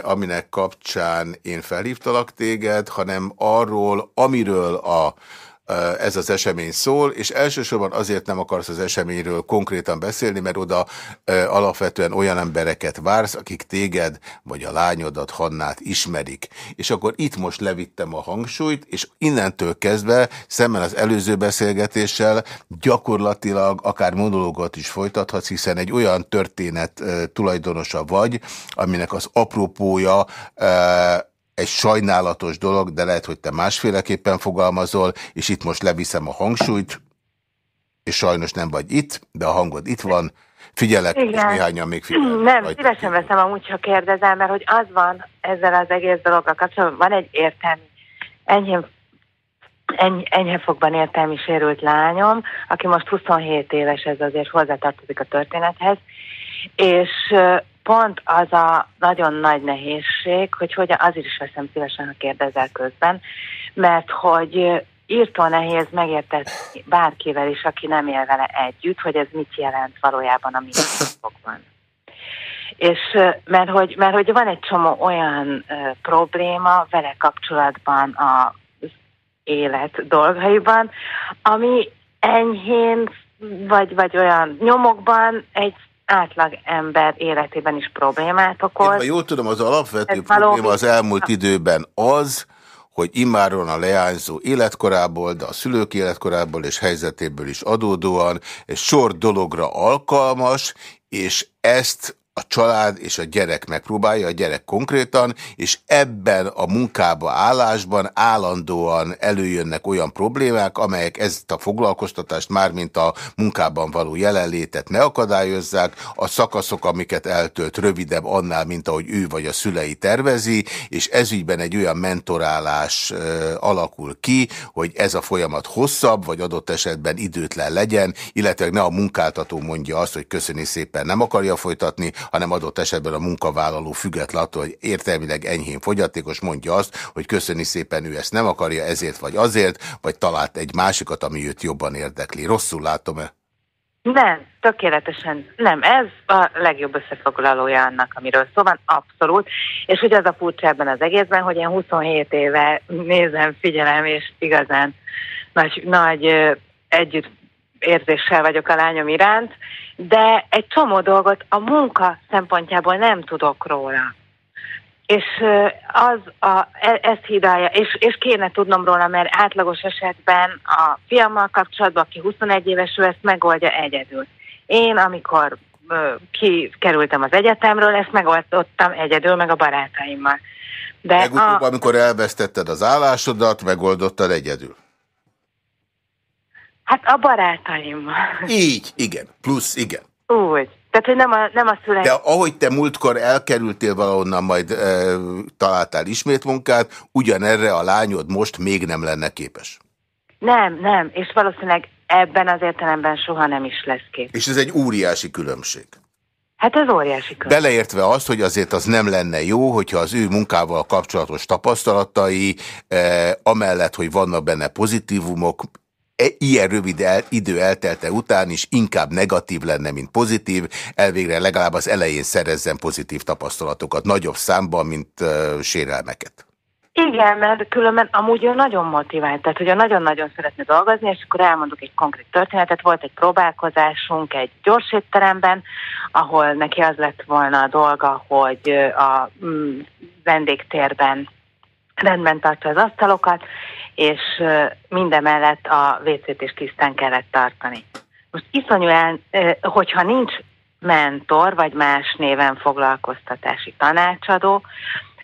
A: aminek kapcsán én felhívtalak téged, hanem arról, amiről a ez az esemény szól, és elsősorban azért nem akarsz az eseményről konkrétan beszélni, mert oda alapvetően olyan embereket vársz, akik téged vagy a lányodat, Hannát ismerik. És akkor itt most levittem a hangsúlyt, és innentől kezdve szemben az előző beszélgetéssel gyakorlatilag akár monológot is folytathatsz, hiszen egy olyan történet tulajdonosa vagy, aminek az apropója egy sajnálatos dolog, de lehet, hogy te másféleképpen fogalmazol, és itt most leviszem a hangsúlyt, és sajnos nem vagy itt, de a hangod itt van. Figyelek, Igen. és néhányan még figyelek.
E: Nem, szívesen veszem amúgy, ha kérdezem, mert hogy az van ezzel az egész dologgal kapcsolatban, van egy értelmi, enyhén eny, enyhe fogban értelmi sérült lányom, aki most 27 éves, ez azért hozzátartozik a történethez, és pont az a nagyon nagy nehézség, hogy hogyan, azért is veszem szívesen, ha kérdezel közben, mert hogy írtó nehéz megértetni bárkivel is, aki nem él vele együtt, hogy ez mit jelent valójában a mindennapokban. És mert hogy, mert hogy van egy csomó olyan uh, probléma vele kapcsolatban az élet dolgaiban, ami enyhén vagy, vagy olyan nyomokban egy átlag ember életében is problémát okoz. Én,
A: jól tudom, az alapvető Ez probléma az elmúlt időben az, hogy immáron a leányzó életkorából, de a szülők életkorából és helyzetéből is adódóan egy sor dologra alkalmas, és ezt a család és a gyerek megpróbálja, a gyerek konkrétan, és ebben a munkába állásban állandóan előjönnek olyan problémák, amelyek ezt a foglalkoztatást mármint a munkában való jelenlétet megakadályozzák, a szakaszok, amiket eltölt rövidebb annál, mint ahogy ő vagy a szülei tervezi, és ezügyben egy olyan mentorálás ö, alakul ki, hogy ez a folyamat hosszabb, vagy adott esetben időtlen legyen, illetve ne a munkáltató mondja azt, hogy köszöni szépen nem akarja folytatni, hanem adott esetben a munkavállaló független attól, hogy értelmileg enyhén fogyatékos mondja azt, hogy köszöni szépen ő ezt nem akarja ezért vagy azért, vagy talált egy másikat, ami őt jobban érdekli. Rosszul látom-e?
E: Nem, tökéletesen nem. Ez a legjobb összefoglalója annak, amiről szó van, abszolút. És hogy az a furcsa ebben az egészben, hogy én 27 éve nézem, figyelem, és igazán nagy, nagy együtt érzéssel vagyok a lányom iránt, de egy csomó dolgot a munka szempontjából nem tudok róla. és az a, e, ezt hidalja, és, és kéne tudnom róla, mert átlagos esetben a fiammal kapcsolatban, aki 21 éves, ő ezt megoldja egyedül. Én, amikor kikerültem az egyetemről, ezt megoldottam egyedül, meg a barátaimmal.
A: De Legutóbb, a... amikor elvesztetted az állásodat, megoldottad egyedül?
E: Hát a barátaimmal.
A: Így, igen. Plusz, igen.
E: Úgy. Tehát, hogy nem a, nem a szüleim.
A: De ahogy te múltkor elkerültél valahonnan, majd e, találtál ismét munkát, ugyanerre a lányod most még nem lenne képes.
E: Nem, nem, és valószínűleg ebben az értelemben soha nem is lesz képes.
A: És ez egy óriási különbség.
E: Hát ez óriási különbség.
A: Beleértve azt, hogy azért az nem lenne jó, hogyha az ő munkával kapcsolatos tapasztalatai, eh, amellett, hogy vannak benne pozitívumok, E, ilyen rövid el, idő eltelte után is inkább negatív lenne, mint pozitív, elvégre legalább az elején szerezzen pozitív tapasztalatokat, nagyobb számban, mint uh, sérelmeket.
E: Igen, mert különben amúgy ő nagyon motivált, tehát ugye nagyon-nagyon szeretne dolgozni, és akkor elmondok egy konkrét történetet. Volt egy próbálkozásunk egy gyors étteremben, ahol neki az lett volna a dolga, hogy a mm, vendégtérben rendben tartsa az asztalokat, és mindemellett a WC-t is tisztán kellett tartani. Most iszonyúan, hogyha nincs mentor, vagy más néven foglalkoztatási tanácsadó,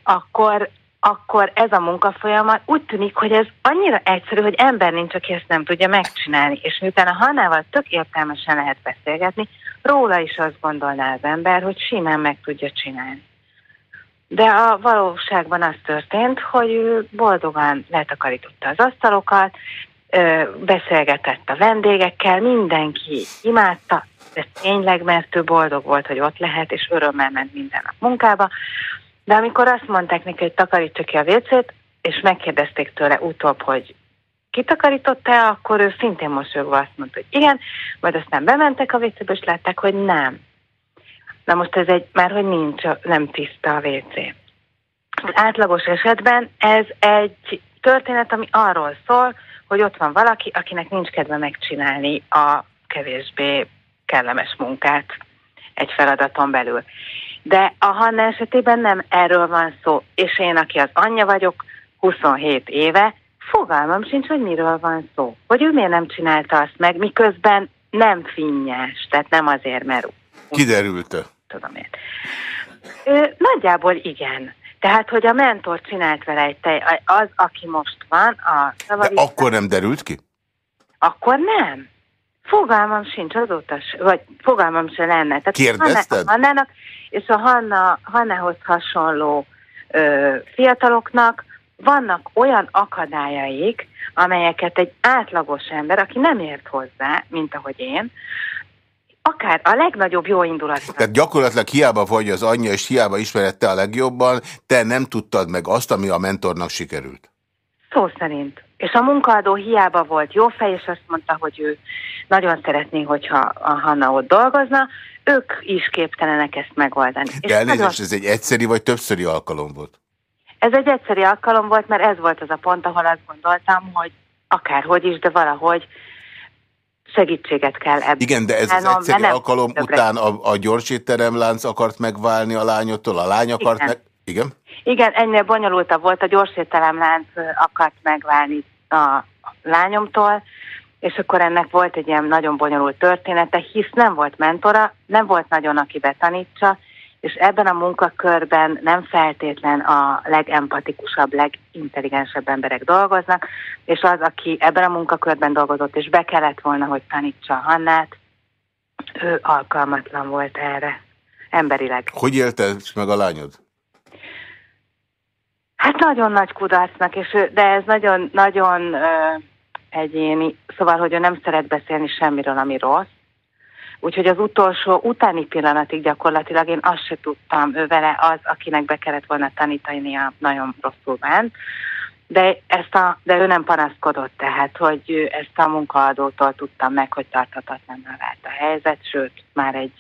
E: akkor, akkor ez a munkafolyamat úgy tűnik, hogy ez annyira egyszerű, hogy ember nincs, aki ezt nem tudja megcsinálni. És miután a Hannával tök értelmesen lehet beszélgetni, róla is azt gondolná az ember, hogy simán meg tudja csinálni. De a valóságban az történt, hogy ő boldogan letakarította az asztalokat, beszélgetett a vendégekkel, mindenki imádta, de tényleg, mert ő boldog volt, hogy ott lehet, és örömmel ment minden nap munkába. De amikor azt mondták neki, hogy takarítsa ki a vécét, és megkérdezték tőle utóbb, hogy kitakarította-e, akkor ő szintén mosolyogva azt mondta, hogy igen, majd aztán bementek a vécébe, és látták, hogy nem. Na most ez egy, már hogy nincs, nem tiszta a WC. Az átlagos esetben ez egy történet, ami arról szól, hogy ott van valaki, akinek nincs kedve megcsinálni a kevésbé kellemes munkát egy feladaton belül. De a Hanna esetében nem erről van szó, és én, aki az anyja vagyok, 27 éve, fogalmam sincs, hogy miről van szó. Hogy ő miért nem csinálta azt meg, miközben nem finnyás, tehát nem azért, mert...
A: Kiderült-e?
E: tudom én. Ő, nagyjából igen. Tehát, hogy a mentor csinált vele egy tej, az, aki most van, a
A: De akkor nem derült ki?
E: Akkor nem. Fogalmam sincs azóta, vagy fogalmam se lenne. Tehát
A: Kérdezted?
E: Hanna, Hannának és a Hanna, Hannához hasonló ö, fiataloknak vannak olyan akadályaik, amelyeket egy átlagos ember, aki nem ért hozzá, mint ahogy én, akár a legnagyobb jó indulat.
A: Tehát gyakorlatilag hiába vagy az anyja, és hiába ismerette a legjobban, te nem tudtad meg azt, ami a mentornak sikerült.
E: Szó szerint. És a munkaadó hiába volt jó fej, és azt mondta, hogy ő nagyon szeretné, hogyha a Hanna ott dolgozna, ők is képtelenek ezt megoldani.
A: De elnézést, nagyon... ez egy egyszeri vagy többszöri alkalom volt?
E: Ez egy egyszeri alkalom volt, mert ez volt az a pont, ahol azt gondoltam, hogy akárhogy is, de valahogy segítséget kell ebben.
A: Igen, de ez az egyszerű alkalom után a, a gyorsétteremlánc akart megválni a lányotól, a lány akart Igen. meg... Igen?
E: Igen, ennél bonyolultabb volt, a gyorsétteremlánc akart megválni a lányomtól, és akkor ennek volt egy ilyen nagyon bonyolult története, hisz nem volt mentora, nem volt nagyon, aki betanítsa, és ebben a munkakörben nem feltétlen a legempatikusabb, legintelligensebb emberek dolgoznak, és az, aki ebben a munkakörben dolgozott, és be kellett volna, hogy tanítsa a Hannát, ő alkalmatlan volt erre, emberileg.
A: Hogy élte meg a lányod?
E: Hát nagyon nagy kudarcnak, és ő, de ez nagyon, nagyon ö, egyéni, szóval, hogy ő nem szeret beszélni semmiről, ami rossz, Úgyhogy az utolsó, utáni pillanatig gyakorlatilag én azt se tudtam, ő vele az, akinek be kellett volna tanítani, a nagyon rosszul ment. De, ezt a, de ő nem panaszkodott, tehát, hogy ezt a munkaadótól tudtam meg, hogy tarthatatlan vált a helyzet, sőt, már egy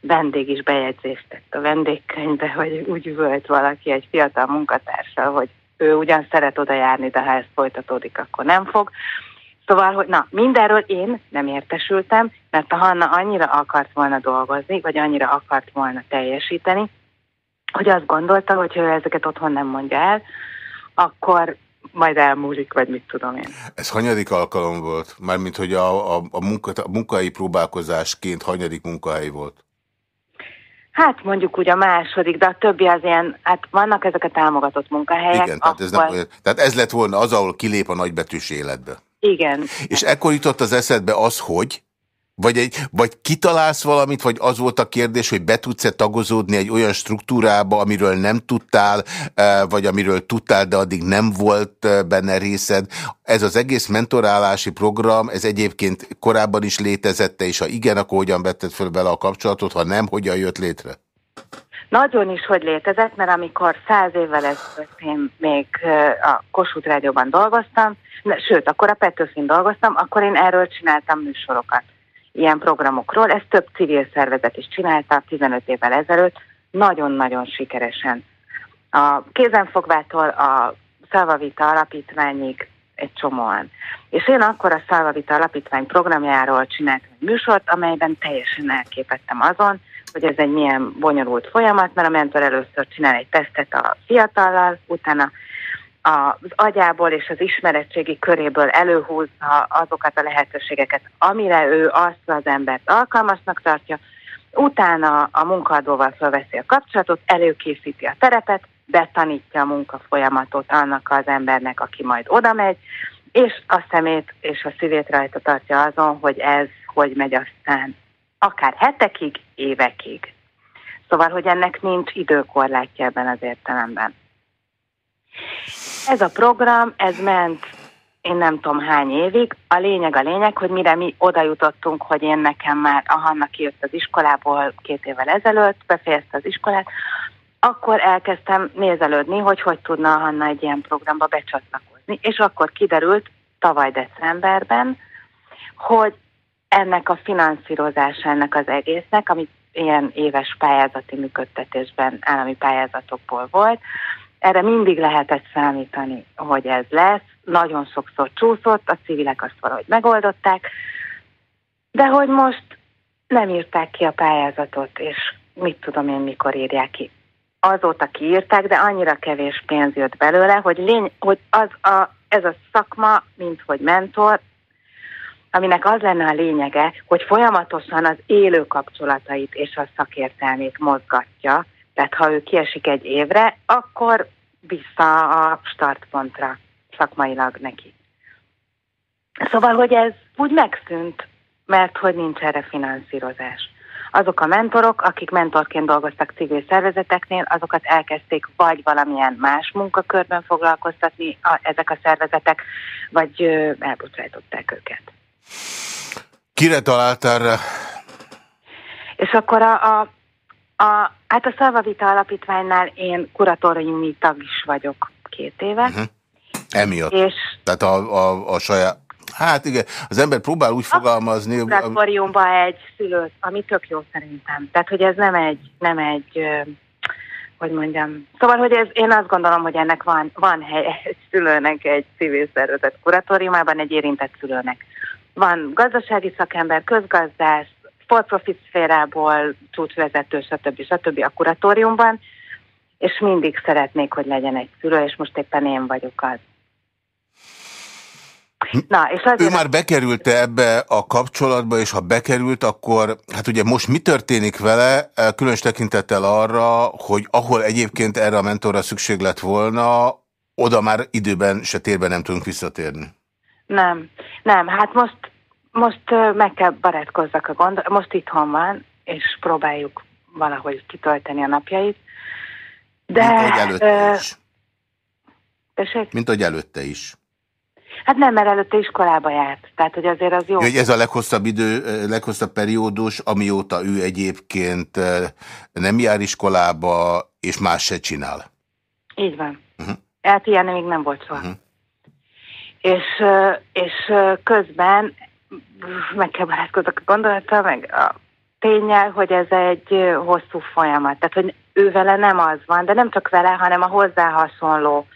E: vendég is bejegyzést tett a vendégkönyvbe, hogy úgy volt valaki, egy fiatal munkatársa, hogy ő ugyan szeret oda járni, de ha ez folytatódik, akkor nem fog. Szóval, hogy na, mindenről én nem értesültem, mert a Hanna annyira akart volna dolgozni, vagy annyira akart volna teljesíteni, hogy azt gondolta, hogy ő ezeket otthon nem mondja el, akkor majd elmúlik, vagy mit tudom én.
A: Ez hanyadik alkalom volt? Mármint, hogy a, a, a, munka, a munkai próbálkozásként hanyadik munkahely volt?
E: Hát mondjuk úgy a második, de a többi az ilyen, hát vannak ezek a támogatott munkahelyek.
A: Igen, tehát, ez nem, tehát ez lett volna az, ahol kilép a nagybetűs életbe.
E: Igen.
A: És ekkor jutott az eszedbe az, hogy vagy, egy, vagy kitalálsz valamit, vagy az volt a kérdés, hogy be tudsz-e tagozódni egy olyan struktúrába, amiről nem tudtál, e, vagy amiről tudtál, de addig nem volt e, benne részed. Ez az egész mentorálási program, ez egyébként korábban is létezette, és ha igen, akkor hogyan vetted föl bele a kapcsolatot, ha nem, hogyan jött létre?
E: Nagyon is, hogy létezett, mert amikor száz évvel ezelőtt én még a Kossuth Rádióban dolgoztam, sőt, akkor a Petőfin dolgoztam, akkor én erről csináltam műsorokat ilyen programokról. Ezt több civil szervezet is csinálta 15 évvel ezelőtt, nagyon-nagyon sikeresen. A kézenfogvától a Szalvavita alapítványig egy csomóan. És én akkor a Szalvavita alapítvány programjáról csináltam egy műsort, amelyben teljesen elképettem azon, hogy ez egy milyen bonyolult folyamat, mert a mentor először csinál egy tesztet a fiatallal, utána az agyából és az ismeretségi köréből előhúzza azokat a lehetőségeket, amire ő azt az embert alkalmasnak tartja, utána a munkaadóval felveszi a kapcsolatot, előkészíti a terepet, betanítja a munkafolyamatot annak az embernek, aki majd oda megy, és a szemét és a szívét rajta tartja azon, hogy ez hogy megy aztán akár hetekig, évekig. Szóval, hogy ennek nincs időkorlátja ebben az értelemben. Ez a program, ez ment én nem tudom hány évig. A lényeg a lényeg, hogy mire mi oda jutottunk, hogy én nekem már a Hanna kijött az iskolából két évvel ezelőtt, befejezte az iskolát, akkor elkezdtem nézelődni, hogy hogy tudna a Hanna egy ilyen programba becsatlakozni. És akkor kiderült tavaly decemberben, hogy ennek a finanszírozása ennek az egésznek, ami ilyen éves pályázati működtetésben állami pályázatokból volt, erre mindig lehetett számítani, hogy ez lesz. Nagyon sokszor csúszott, a civilek azt valahogy megoldották, de hogy most nem írták ki a pályázatot, és mit tudom én, mikor írják ki. Azóta kiírták, de annyira kevés pénz jött belőle, hogy, lény, hogy az a, ez a szakma, mint hogy mentor, aminek az lenne a lényege, hogy folyamatosan az élő kapcsolatait és a szakértelmét mozgatja, tehát ha ő kiesik egy évre, akkor vissza a startpontra szakmailag neki. Szóval, hogy ez úgy megszűnt, mert hogy nincs erre finanszírozás. Azok a mentorok, akik mentorként dolgoztak civil szervezeteknél, azokat elkezdték vagy valamilyen más munkakörben foglalkoztatni a, ezek a szervezetek, vagy elbocsájtották őket.
A: Kire találtál
E: És akkor a, a a, hát a Szalvavita Alapítványnál én kuratóriumi tag is vagyok két éve. Uh mhm. -huh.
A: Emiatt. És Tehát a, a, a saját... Hát igen, az ember próbál úgy a fogalmazni... A
E: kuratóriumban egy szülő, ami tök jó szerintem. Tehát, hogy ez nem egy, nem egy hogy mondjam. Szóval, hogy ez, én azt gondolom, hogy ennek van, van hely egy szülőnek egy civil szervezet kuratóriumában, egy érintett szülőnek. Van gazdasági szakember, közgazdász, for-profit szférából, csúcsvezető, stb. stb. a kuratóriumban, és mindig szeretnék, hogy legyen egy szülő, és most éppen én vagyok az.
A: Na, és azért... Ő már bekerült-e ebbe a kapcsolatba, és ha bekerült, akkor, hát ugye most mi történik vele, különös tekintettel arra, hogy ahol egyébként erre a mentorra szükség lett volna, oda már időben se térben nem tudunk visszatérni.
E: Nem, nem, hát most most meg kell barátkozzak a gond, most itthon van, és próbáljuk valahogy kitölteni a napjait.
A: De, Mint ahogy előtte is.
E: Tessék?
A: Mint ahogy előtte is.
E: Hát nem, mert előtte iskolába járt. Tehát, hogy azért az jó.
A: Ja, ez a leghosszabb idő, leghosszabb periódus, amióta ő egyébként nem jár iskolába, és más se csinál.
E: Így van. Uh mhm. -huh. Hát ilyen még nem volt soha. Uh. -huh. És, és közben meg kell barátkozok a gondolattal, meg a tényel, hogy ez egy hosszú folyamat. Tehát, hogy ő vele nem az van, de nem csak vele, hanem a hozzá hasonló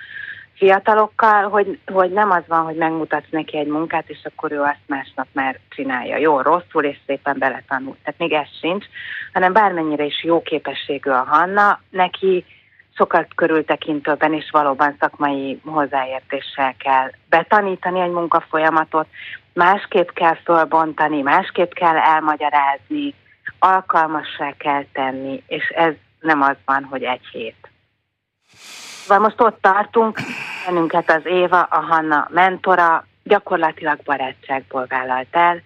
E: fiatalokkal, hogy, hogy nem az van, hogy megmutatsz neki egy munkát, és akkor ő azt másnap már csinálja. Jó, rosszul, és szépen beletanult. Tehát még ez sincs, hanem bármennyire is jó képességű a Hanna, neki sokat körültekintőben és valóban szakmai hozzáértéssel kell betanítani egy munkafolyamatot, másképp kell fölbontani, másképp kell elmagyarázni, alkalmassá kell tenni, és ez nem az van, hogy egy hét. Szóval most ott tartunk, bennünket az Éva, a Hanna mentora, gyakorlatilag barátságból vállalt el,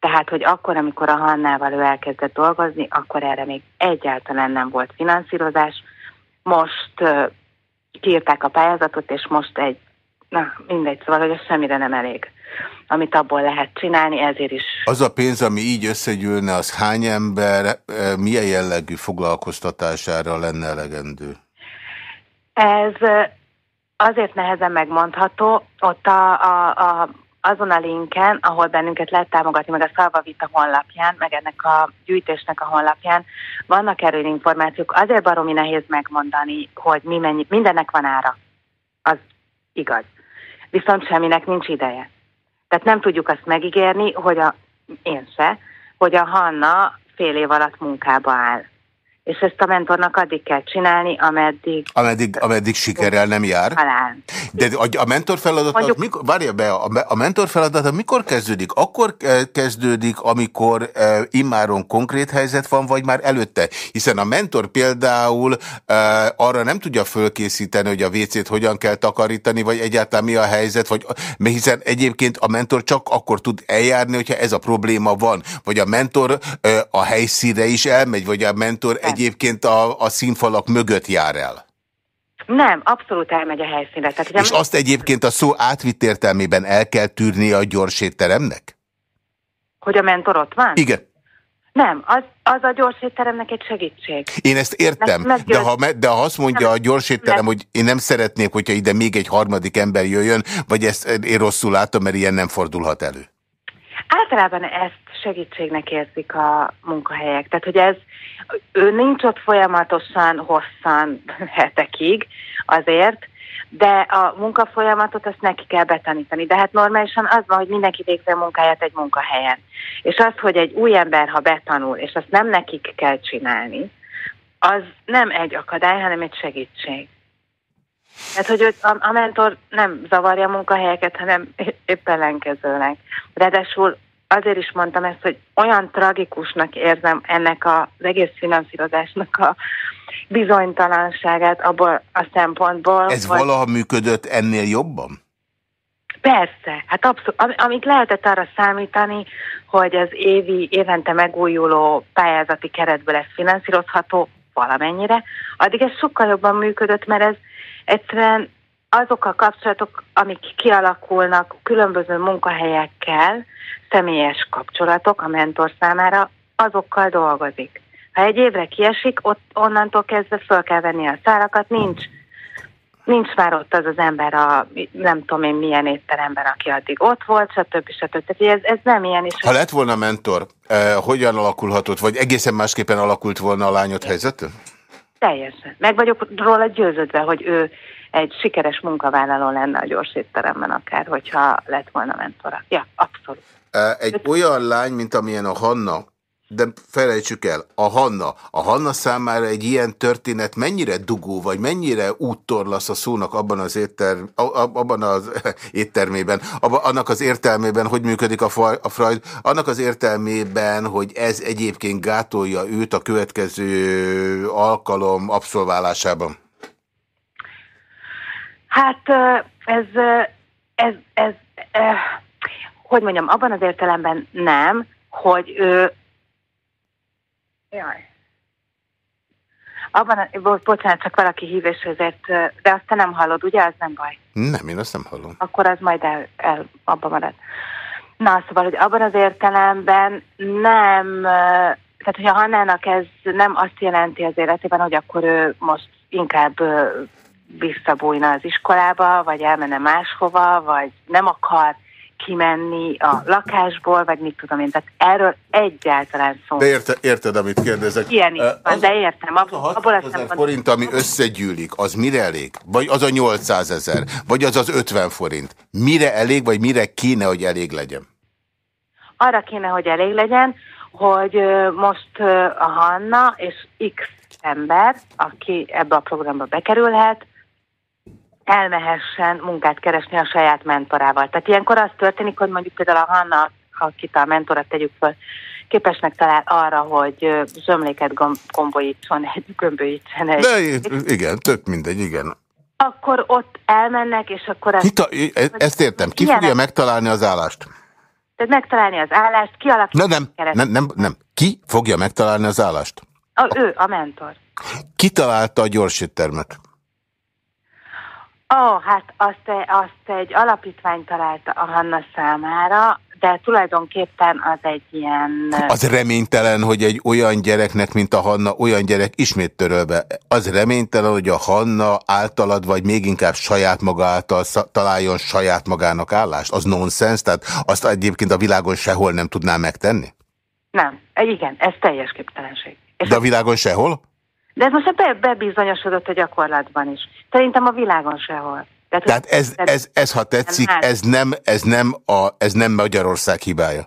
E: tehát, hogy akkor, amikor a Hannával ő elkezdett dolgozni, akkor erre még egyáltalán nem volt finanszírozás. Most kiírták a pályázatot, és most egy, na mindegy, szóval, hogy ez semmire nem elég amit abból lehet csinálni, ezért is.
A: Az a pénz, ami így összegyűlne, az hány ember, milyen jellegű foglalkoztatására lenne elegendő?
E: Ez azért nehezen megmondható. Ott a, a, a, azon a linken, ahol bennünket lehet támogatni, meg a Szalvavita honlapján, meg ennek a gyűjtésnek a honlapján, vannak erről információk. Azért baromi nehéz megmondani, hogy mi mennyi, mindennek van ára. Az igaz. Viszont semminek nincs ideje. Tehát nem tudjuk azt megígérni, hogy a, én se, hogy a Hanna fél év alatt munkába áll és ezt a mentornak addig kell csinálni, ameddig...
A: Ameddig, ameddig sikerrel nem jár?
E: Halál.
A: De a, a mentor feladat, Mondjuk... mikor, várja be, a, a mentor feladat mikor kezdődik? Akkor kezdődik, amikor e, immáron konkrét helyzet van, vagy már előtte? Hiszen a mentor például e, arra nem tudja fölkészíteni, hogy a WC-t hogyan kell takarítani, vagy egyáltalán mi a helyzet, vagy, hiszen egyébként a mentor csak akkor tud eljárni, hogyha ez a probléma van. Vagy a mentor e, a helyszínre is elmegy, vagy a mentor egyébként a, a színfalak mögött jár el?
E: Nem, abszolút elmegy a helyszínre.
A: Tehát, És azt egyébként a szó átvitt értelmében el kell tűrni a gyors étteremnek?
E: Hogy a mentor ott van?
A: Igen.
E: Nem, az, az a gyors étteremnek egy segítség.
A: Én ezt értem, de ha, de ha azt mondja nem, a gyors étterem, hogy én nem szeretnék, hogyha ide még egy harmadik ember jöjjön, vagy ezt én rosszul látom, mert ilyen nem fordulhat elő.
E: Általában ezt segítségnek érzik a munkahelyek. Tehát, hogy ez, ő nincs ott folyamatosan, hosszan, (laughs) hetekig azért, de a munkafolyamatot azt neki kell betanítani. De hát normálisan az van, hogy mindenki végzi a munkáját egy munkahelyen. És az, hogy egy új ember, ha betanul, és azt nem nekik kell csinálni, az nem egy akadály, hanem egy segítség. Tehát, hogy a, a mentor nem zavarja a munkahelyeket, hanem épp ellenkezőleg. Ráadásul azért is mondtam ezt, hogy olyan tragikusnak érzem ennek az egész finanszírozásnak a bizonytalanságát abból a szempontból.
A: Ez hogy... valaha működött ennél jobban?
E: Persze, hát abszolút, am amíg lehetett arra számítani, hogy az évi, évente megújuló pályázati keretből ez finanszírozható valamennyire, addig ez sokkal jobban működött, mert ez egyszerűen azok a kapcsolatok, amik kialakulnak különböző munkahelyekkel, személyes kapcsolatok a mentor számára, azokkal dolgozik. Ha egy évre kiesik, ott onnantól kezdve föl kell venni a szárakat, nincs, nincs már ott az az ember a nem tudom én milyen étteremben, aki addig ott volt, stb. stb. Tehát ez, ez nem ilyen is.
A: Ha lett volna mentor, eh, hogyan alakulhatott, vagy egészen másképpen alakult volna a lányod helyzete?
E: Teljesen. Meg vagyok róla győződve, hogy ő egy sikeres munkavállaló lenne a gyors étteremben akár, hogyha lett volna mentora. Ja, abszolút.
A: Egy olyan lány, mint amilyen a Hanna, de felejtsük el, a Hanna. A Hanna számára egy ilyen történet mennyire dugó, vagy mennyire úttorlasz a szónak abban az, étter, abban az (laughs) éttermében, abban, annak az értelmében, hogy működik a, a Freud, annak az értelmében, hogy ez egyébként gátolja őt a következő alkalom abszolválásában?
E: Hát ez, ez, ez, ez hogy mondjam, abban az értelemben nem, hogy ő... Jaj. Abban, a, bocsánat, csak valaki hív, és ezért, de azt te nem hallod, ugye? Az nem baj.
A: Nem, én azt nem hallom.
E: Akkor az majd el, el abba marad. Na, szóval, hogy abban az értelemben nem, tehát hogyha Hannának ez nem azt jelenti az életében, hogy akkor ő most inkább visszabújna az iskolába, vagy elmenne máshova, vagy nem akar kimenni a lakásból, vagy mit tudom én. Tehát erről egyáltalán szó.
A: De érte, érted, amit kérdezek?
E: Ilyen is van, de értem.
A: Az a abból a forint, ami összegyűlik, az mire elég? Vagy az a 800 ezer? Vagy az az 50 forint? Mire elég, vagy mire kéne, hogy elég legyen?
E: Arra kéne, hogy elég legyen, hogy most a Hanna és X ember, aki ebbe a programba bekerülhet, elmehessen munkát keresni a saját mentorával. Tehát ilyenkor az történik, hogy mondjuk például a Hanna, akit a mentorat tegyük föl, képesnek talál arra, hogy zsömléket gombolítson, egy gömbölyítsen egy...
A: De igen, tök mindegy, igen.
E: Akkor ott elmennek, és akkor...
A: Ezt, Hita, e- ezt értem. Ki fogja megtalálni az állást?
E: Tehát megtalálni az állást, kialakítani...
A: Nem, nem, nem, nem, nem. Ki fogja megtalálni az állást?
E: A, ő, a mentor.
A: Ki találta a gyorsíttermet?
E: Ó, oh, hát azt, azt egy alapítvány találta a Hanna számára, de tulajdonképpen az egy ilyen...
A: Az reménytelen, hogy egy olyan gyereknek, mint a Hanna, olyan gyerek ismét törölve. Az reménytelen, hogy a Hanna általad, vagy még inkább saját maga által találjon saját magának állást. Az nonsens, tehát azt egyébként a világon sehol nem tudná megtenni?
E: Nem, igen, ez teljes képtelenség.
A: De a világon sehol?
E: De ez most be, bebizonyosodott a gyakorlatban is. Szerintem a világon sehol.
A: Tehát, Tehát ez, ez, ez, ez, ha tetszik, ez nem, ez, nem a, ez nem Magyarország hibája?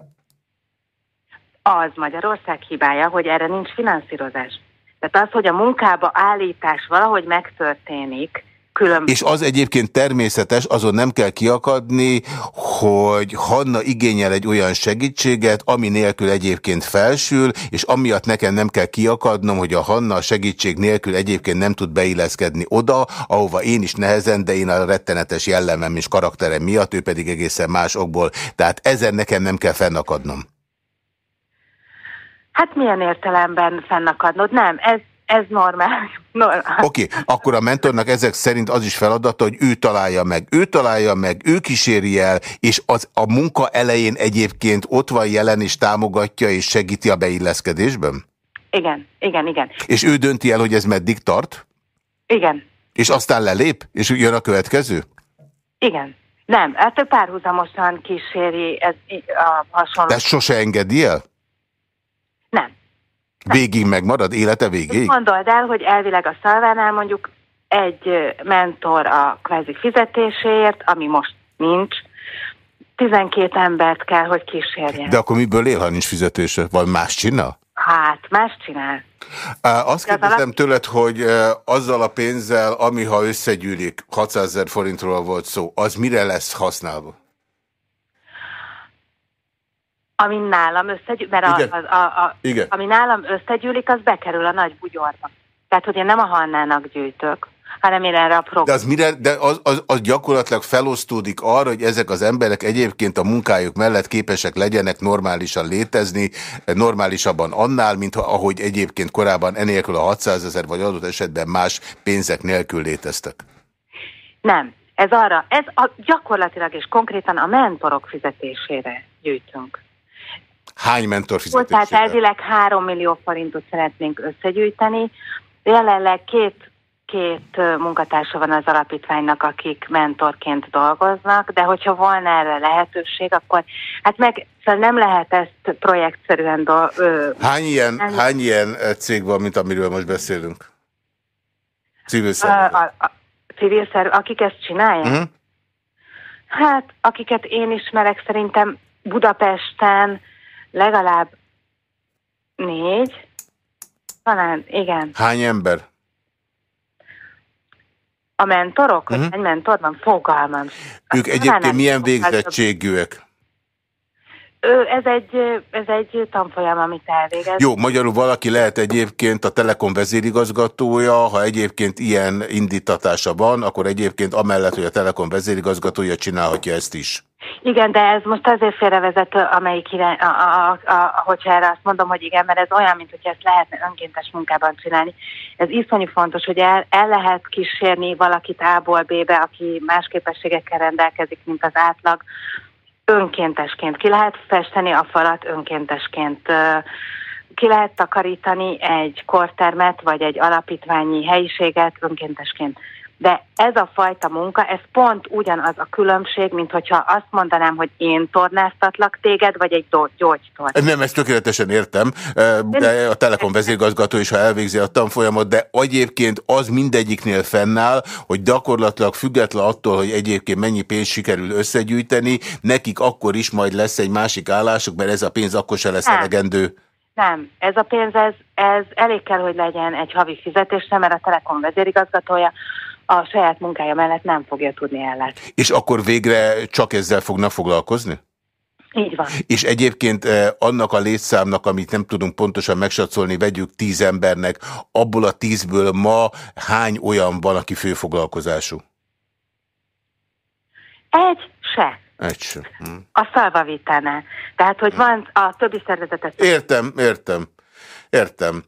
E: Az Magyarország hibája, hogy erre nincs finanszírozás. Tehát az, hogy a munkába állítás valahogy megtörténik, Különböző.
A: És az egyébként természetes, azon nem kell kiakadni, hogy Hanna igényel egy olyan segítséget, ami nélkül egyébként felsül, és amiatt nekem nem kell kiakadnom, hogy a Hanna segítség nélkül egyébként nem tud beilleszkedni oda, ahova én is nehezen, de én a rettenetes jellemem és karakterem miatt, ő pedig egészen más okból. Tehát ezen nekem nem kell fennakadnom.
E: Hát milyen értelemben fennakadnod? Nem, ez ez normál. (laughs) normál.
A: Oké, okay, akkor a mentornak ezek szerint az is feladata, hogy ő találja meg. Ő találja meg, ő kíséri el, és az a munka elején egyébként ott van jelen, és támogatja, és segíti a beilleszkedésben?
E: Igen, igen, igen.
A: És ő dönti el, hogy ez meddig tart?
E: Igen.
A: És aztán lelép? És jön a következő?
E: Igen. Nem, hát párhuzamosan kíséri ez a hasonló.
A: De sose engedi el? Végig megmarad? Élete végéig?
E: Gondold el, hogy elvileg a szalvánál mondjuk egy mentor a kvázi fizetéséért, ami most nincs, 12 embert kell, hogy kísérjen.
A: De akkor miből él, ha nincs fizetése? Vagy más csinál?
E: Hát, más csinál.
A: Azt kérdezem tőled, hogy azzal a pénzzel, ami ha összegyűlik, 600 ezer forintról volt szó, az mire lesz használva?
E: Ami nálam összegyűlik, mert a, a, a, a, Igen. ami nálam összegyűlik, az bekerül a nagy bugyorba. Tehát, hogy én nem a Hannának gyűjtök, hanem én erre a program.
A: De az, mire, de az, az, az gyakorlatilag felosztódik arra, hogy ezek az emberek egyébként a munkájuk mellett képesek legyenek normálisan létezni, normálisabban annál, mint ahogy egyébként korábban enélkül a 600 ezer vagy adott esetben más pénzek nélkül léteztek.
E: Nem. Ez arra, ez a, gyakorlatilag és konkrétan a mentorok fizetésére gyűjtünk.
A: Hány mentor fizetésére?
E: Tehát elvileg 3 millió forintot szeretnénk összegyűjteni. Jelenleg két, két munkatársa van az alapítványnak, akik mentorként dolgoznak, de hogyha volna erre lehetőség, akkor hát meg szóval nem lehet ezt projektszerűen... Do, ö,
A: hány, ilyen, hány ilyen cég van, mint amiről most beszélünk? Civil. A, a, a,
E: civil szerv, akik ezt csinálják? Uh mhm. -huh. Hát, akiket én ismerek, szerintem Budapesten, legalább négy, talán, igen.
A: Hány ember?
E: A mentorok? Uh -huh. Egy mentor van? Fogalmam.
A: Ők egyébként milyen végzettségűek?
E: Ez egy, ez egy tanfolyam, amit elvégez.
A: Jó, magyarul valaki lehet egyébként a Telekom vezérigazgatója, ha egyébként ilyen indítatása van, akkor egyébként amellett, hogy a Telekom vezérigazgatója csinálhatja ezt is.
E: Igen, de ez most azért félrevezető, amelyik irány, a, a, a, hogyha erre azt mondom, hogy igen, mert ez olyan, mint hogy ezt lehetne önkéntes munkában csinálni. Ez iszonyú fontos, hogy el, el lehet kísérni valakit A-ból B-be, aki más képességekkel rendelkezik, mint az átlag, önkéntesként. Ki lehet festeni a falat önkéntesként. Ki lehet takarítani egy kortermet, vagy egy alapítványi helyiséget önkéntesként De ez a fajta munka, ez pont ugyanaz a különbség, mint hogyha azt mondanám, hogy én tornáztatlak téged, vagy egy gyógytornás.
A: Nem, ezt tökéletesen értem, de a Telekom vezérgazgató is, ha elvégzi a tanfolyamot, de egyébként az mindegyiknél fennáll, hogy gyakorlatilag független attól, hogy egyébként mennyi pénzt sikerül összegyűjteni, nekik akkor is majd lesz egy másik állásuk, mert ez a pénz akkor se lesz elegendő.
E: Nem, ez a pénz, ez, ez elég kell, hogy legyen egy havi fizetésre, mert a Telekom vezérigazgatója a saját munkája mellett nem fogja tudni ellátni.
A: És akkor végre csak ezzel fogna foglalkozni?
E: Így van.
A: És egyébként eh, annak a létszámnak, amit nem tudunk pontosan megsatszolni, vegyük tíz embernek, abból a tízből ma hány olyan van, aki főfoglalkozású?
E: Egy se.
A: Egy se.
E: Hm. A szalvavitánál. Tehát, hogy hm. van a többi szervezetet.
A: Értem, értem. Értem.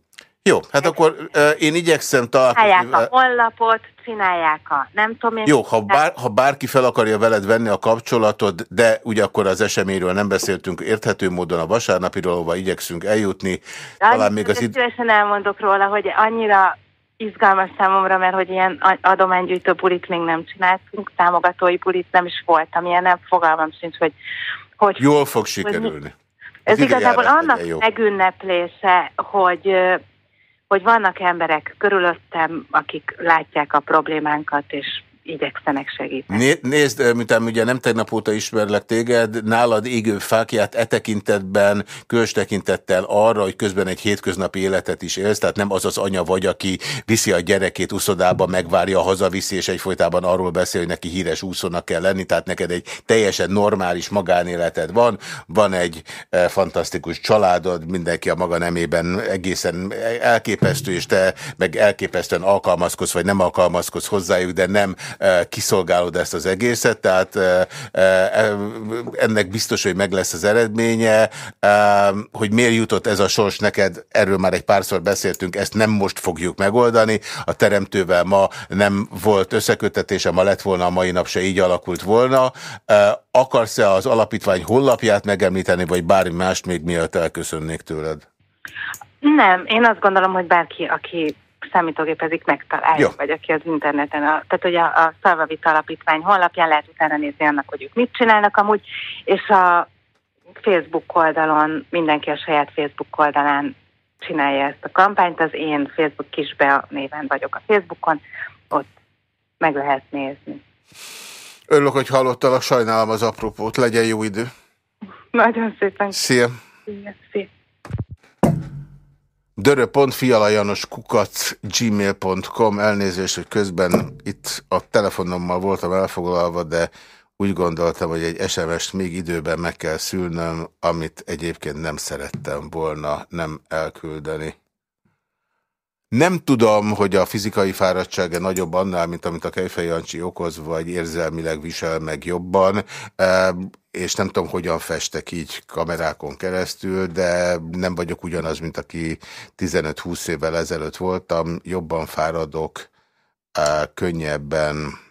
A: Jó, hát akkor uh, én igyekszem találkozni.
E: Csinálják a honlapot, csinálják a nem tudom én.
A: Jó, ha, bár, ha bárki fel akarja veled venni a kapcsolatot, de ugye akkor az eseményről nem beszéltünk érthető módon a vasárnapiról, ahova igyekszünk eljutni.
E: Talán még az szívesen elmondok róla, hogy annyira izgalmas számomra, mert hogy ilyen adománygyűjtő bulit még nem csináltunk, támogatói bulit nem is voltam, ilyen nem fogalmam sincs, hogy... hogy
A: Jól fog sikerülni.
E: Hogy, ez igazából annak megünneplése, hogy hogy vannak emberek körülöttem, akik látják a problémánkat, és igyekszenek segíteni. Né
A: nézd, miután ugye nem tegnap óta ismerlek téged, nálad égő fákját e tekintetben, különös tekintettel arra, hogy közben egy hétköznapi életet is élsz, tehát nem az az anya vagy, aki viszi a gyerekét uszodába, megvárja, hazaviszi, és egyfolytában arról beszél, hogy neki híres úszónak kell lenni, tehát neked egy teljesen normális magánéleted van, van egy fantasztikus családod, mindenki a maga nemében egészen elképesztő, és te meg elképesztően alkalmazkodsz, vagy nem alkalmazkodsz hozzájuk, de nem kiszolgálod ezt az egészet, tehát ennek biztos, hogy meg lesz az eredménye, hogy miért jutott ez a sors neked, erről már egy párszor beszéltünk, ezt nem most fogjuk megoldani, a teremtővel ma nem volt összekötetése, ma lett volna, a mai nap se így alakult volna. Akarsz-e az alapítvány hollapját megemlíteni, vagy bármi mást még miatt elköszönnék tőled?
E: Nem, én azt gondolom, hogy bárki, aki számítógépezik, megtalálja, Jó. vagy aki az interneten, a, tehát hogy a, a Szalvavit Alapítvány honlapján lehet utána nézni annak, hogy ők mit csinálnak amúgy, és a Facebook oldalon, mindenki a saját Facebook oldalán csinálja ezt a kampányt, az én Facebook kisbe néven vagyok a Facebookon, ott meg lehet nézni.
A: Örülök, hogy hallottalak, sajnálom az apropót, legyen jó idő.
E: Nagyon szépen.
A: Szia.
E: Szia. Szia
A: kukac gmail.com elnézést, hogy közben itt a telefonommal voltam elfoglalva, de úgy gondoltam, hogy egy SMS-t még időben meg kell szülnöm, amit egyébként nem szerettem volna nem elküldeni. Nem tudom, hogy a fizikai fáradtsága nagyobb annál, mint amit a Kejfej Jancsi okoz, vagy érzelmileg visel meg jobban és nem tudom, hogyan festek így kamerákon keresztül, de nem vagyok ugyanaz, mint aki 15-20 évvel ezelőtt voltam, jobban fáradok, könnyebben.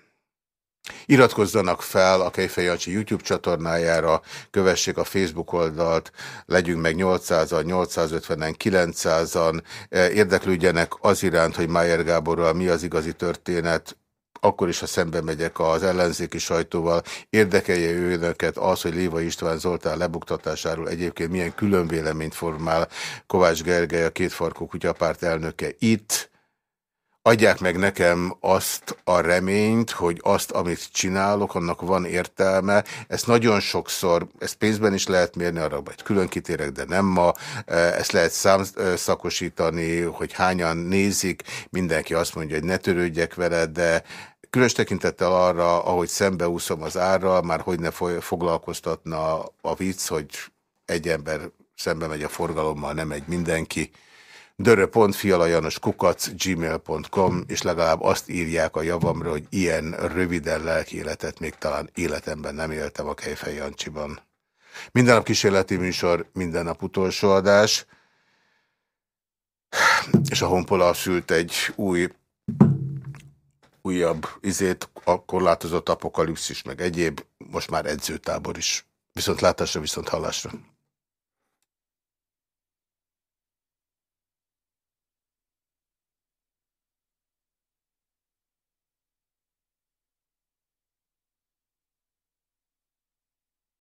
A: Iratkozzanak fel a Kejfej Jancsi YouTube csatornájára, kövessék a Facebook oldalt, legyünk meg 800-an, 850-en, 900-an, érdeklődjenek az iránt, hogy Májer Gáborral mi az igazi történet, akkor is, ha szembe megyek az ellenzéki sajtóval, érdekelje önöket az, hogy Léva István Zoltán lebuktatásáról egyébként milyen külön véleményt formál Kovács Gergely, a kétfarkú kutyapárt elnöke itt, adják meg nekem azt a reményt, hogy azt, amit csinálok, annak van értelme. Ezt nagyon sokszor, ezt pénzben is lehet mérni, arra majd külön kitérek, de nem ma. Ezt lehet számszakosítani, hogy hányan nézik. Mindenki azt mondja, hogy ne törődjek vele, de Különös tekintettel arra, ahogy szembeúszom az árral, már hogy ne foglalkoztatna a vicc, hogy egy ember szembe megy a forgalommal, nem egy mindenki. gmail.com és legalább azt írják a javamra, hogy ilyen röviden lelki életet még talán életemben nem éltem a Kejfej Jancsiban. Minden nap kísérleti műsor, minden nap utolsó adás, és a Honpola szült egy új újabb izét, a korlátozott apokalipszis, meg egyéb, most már edzőtábor is. Viszont látásra, viszont hallásra.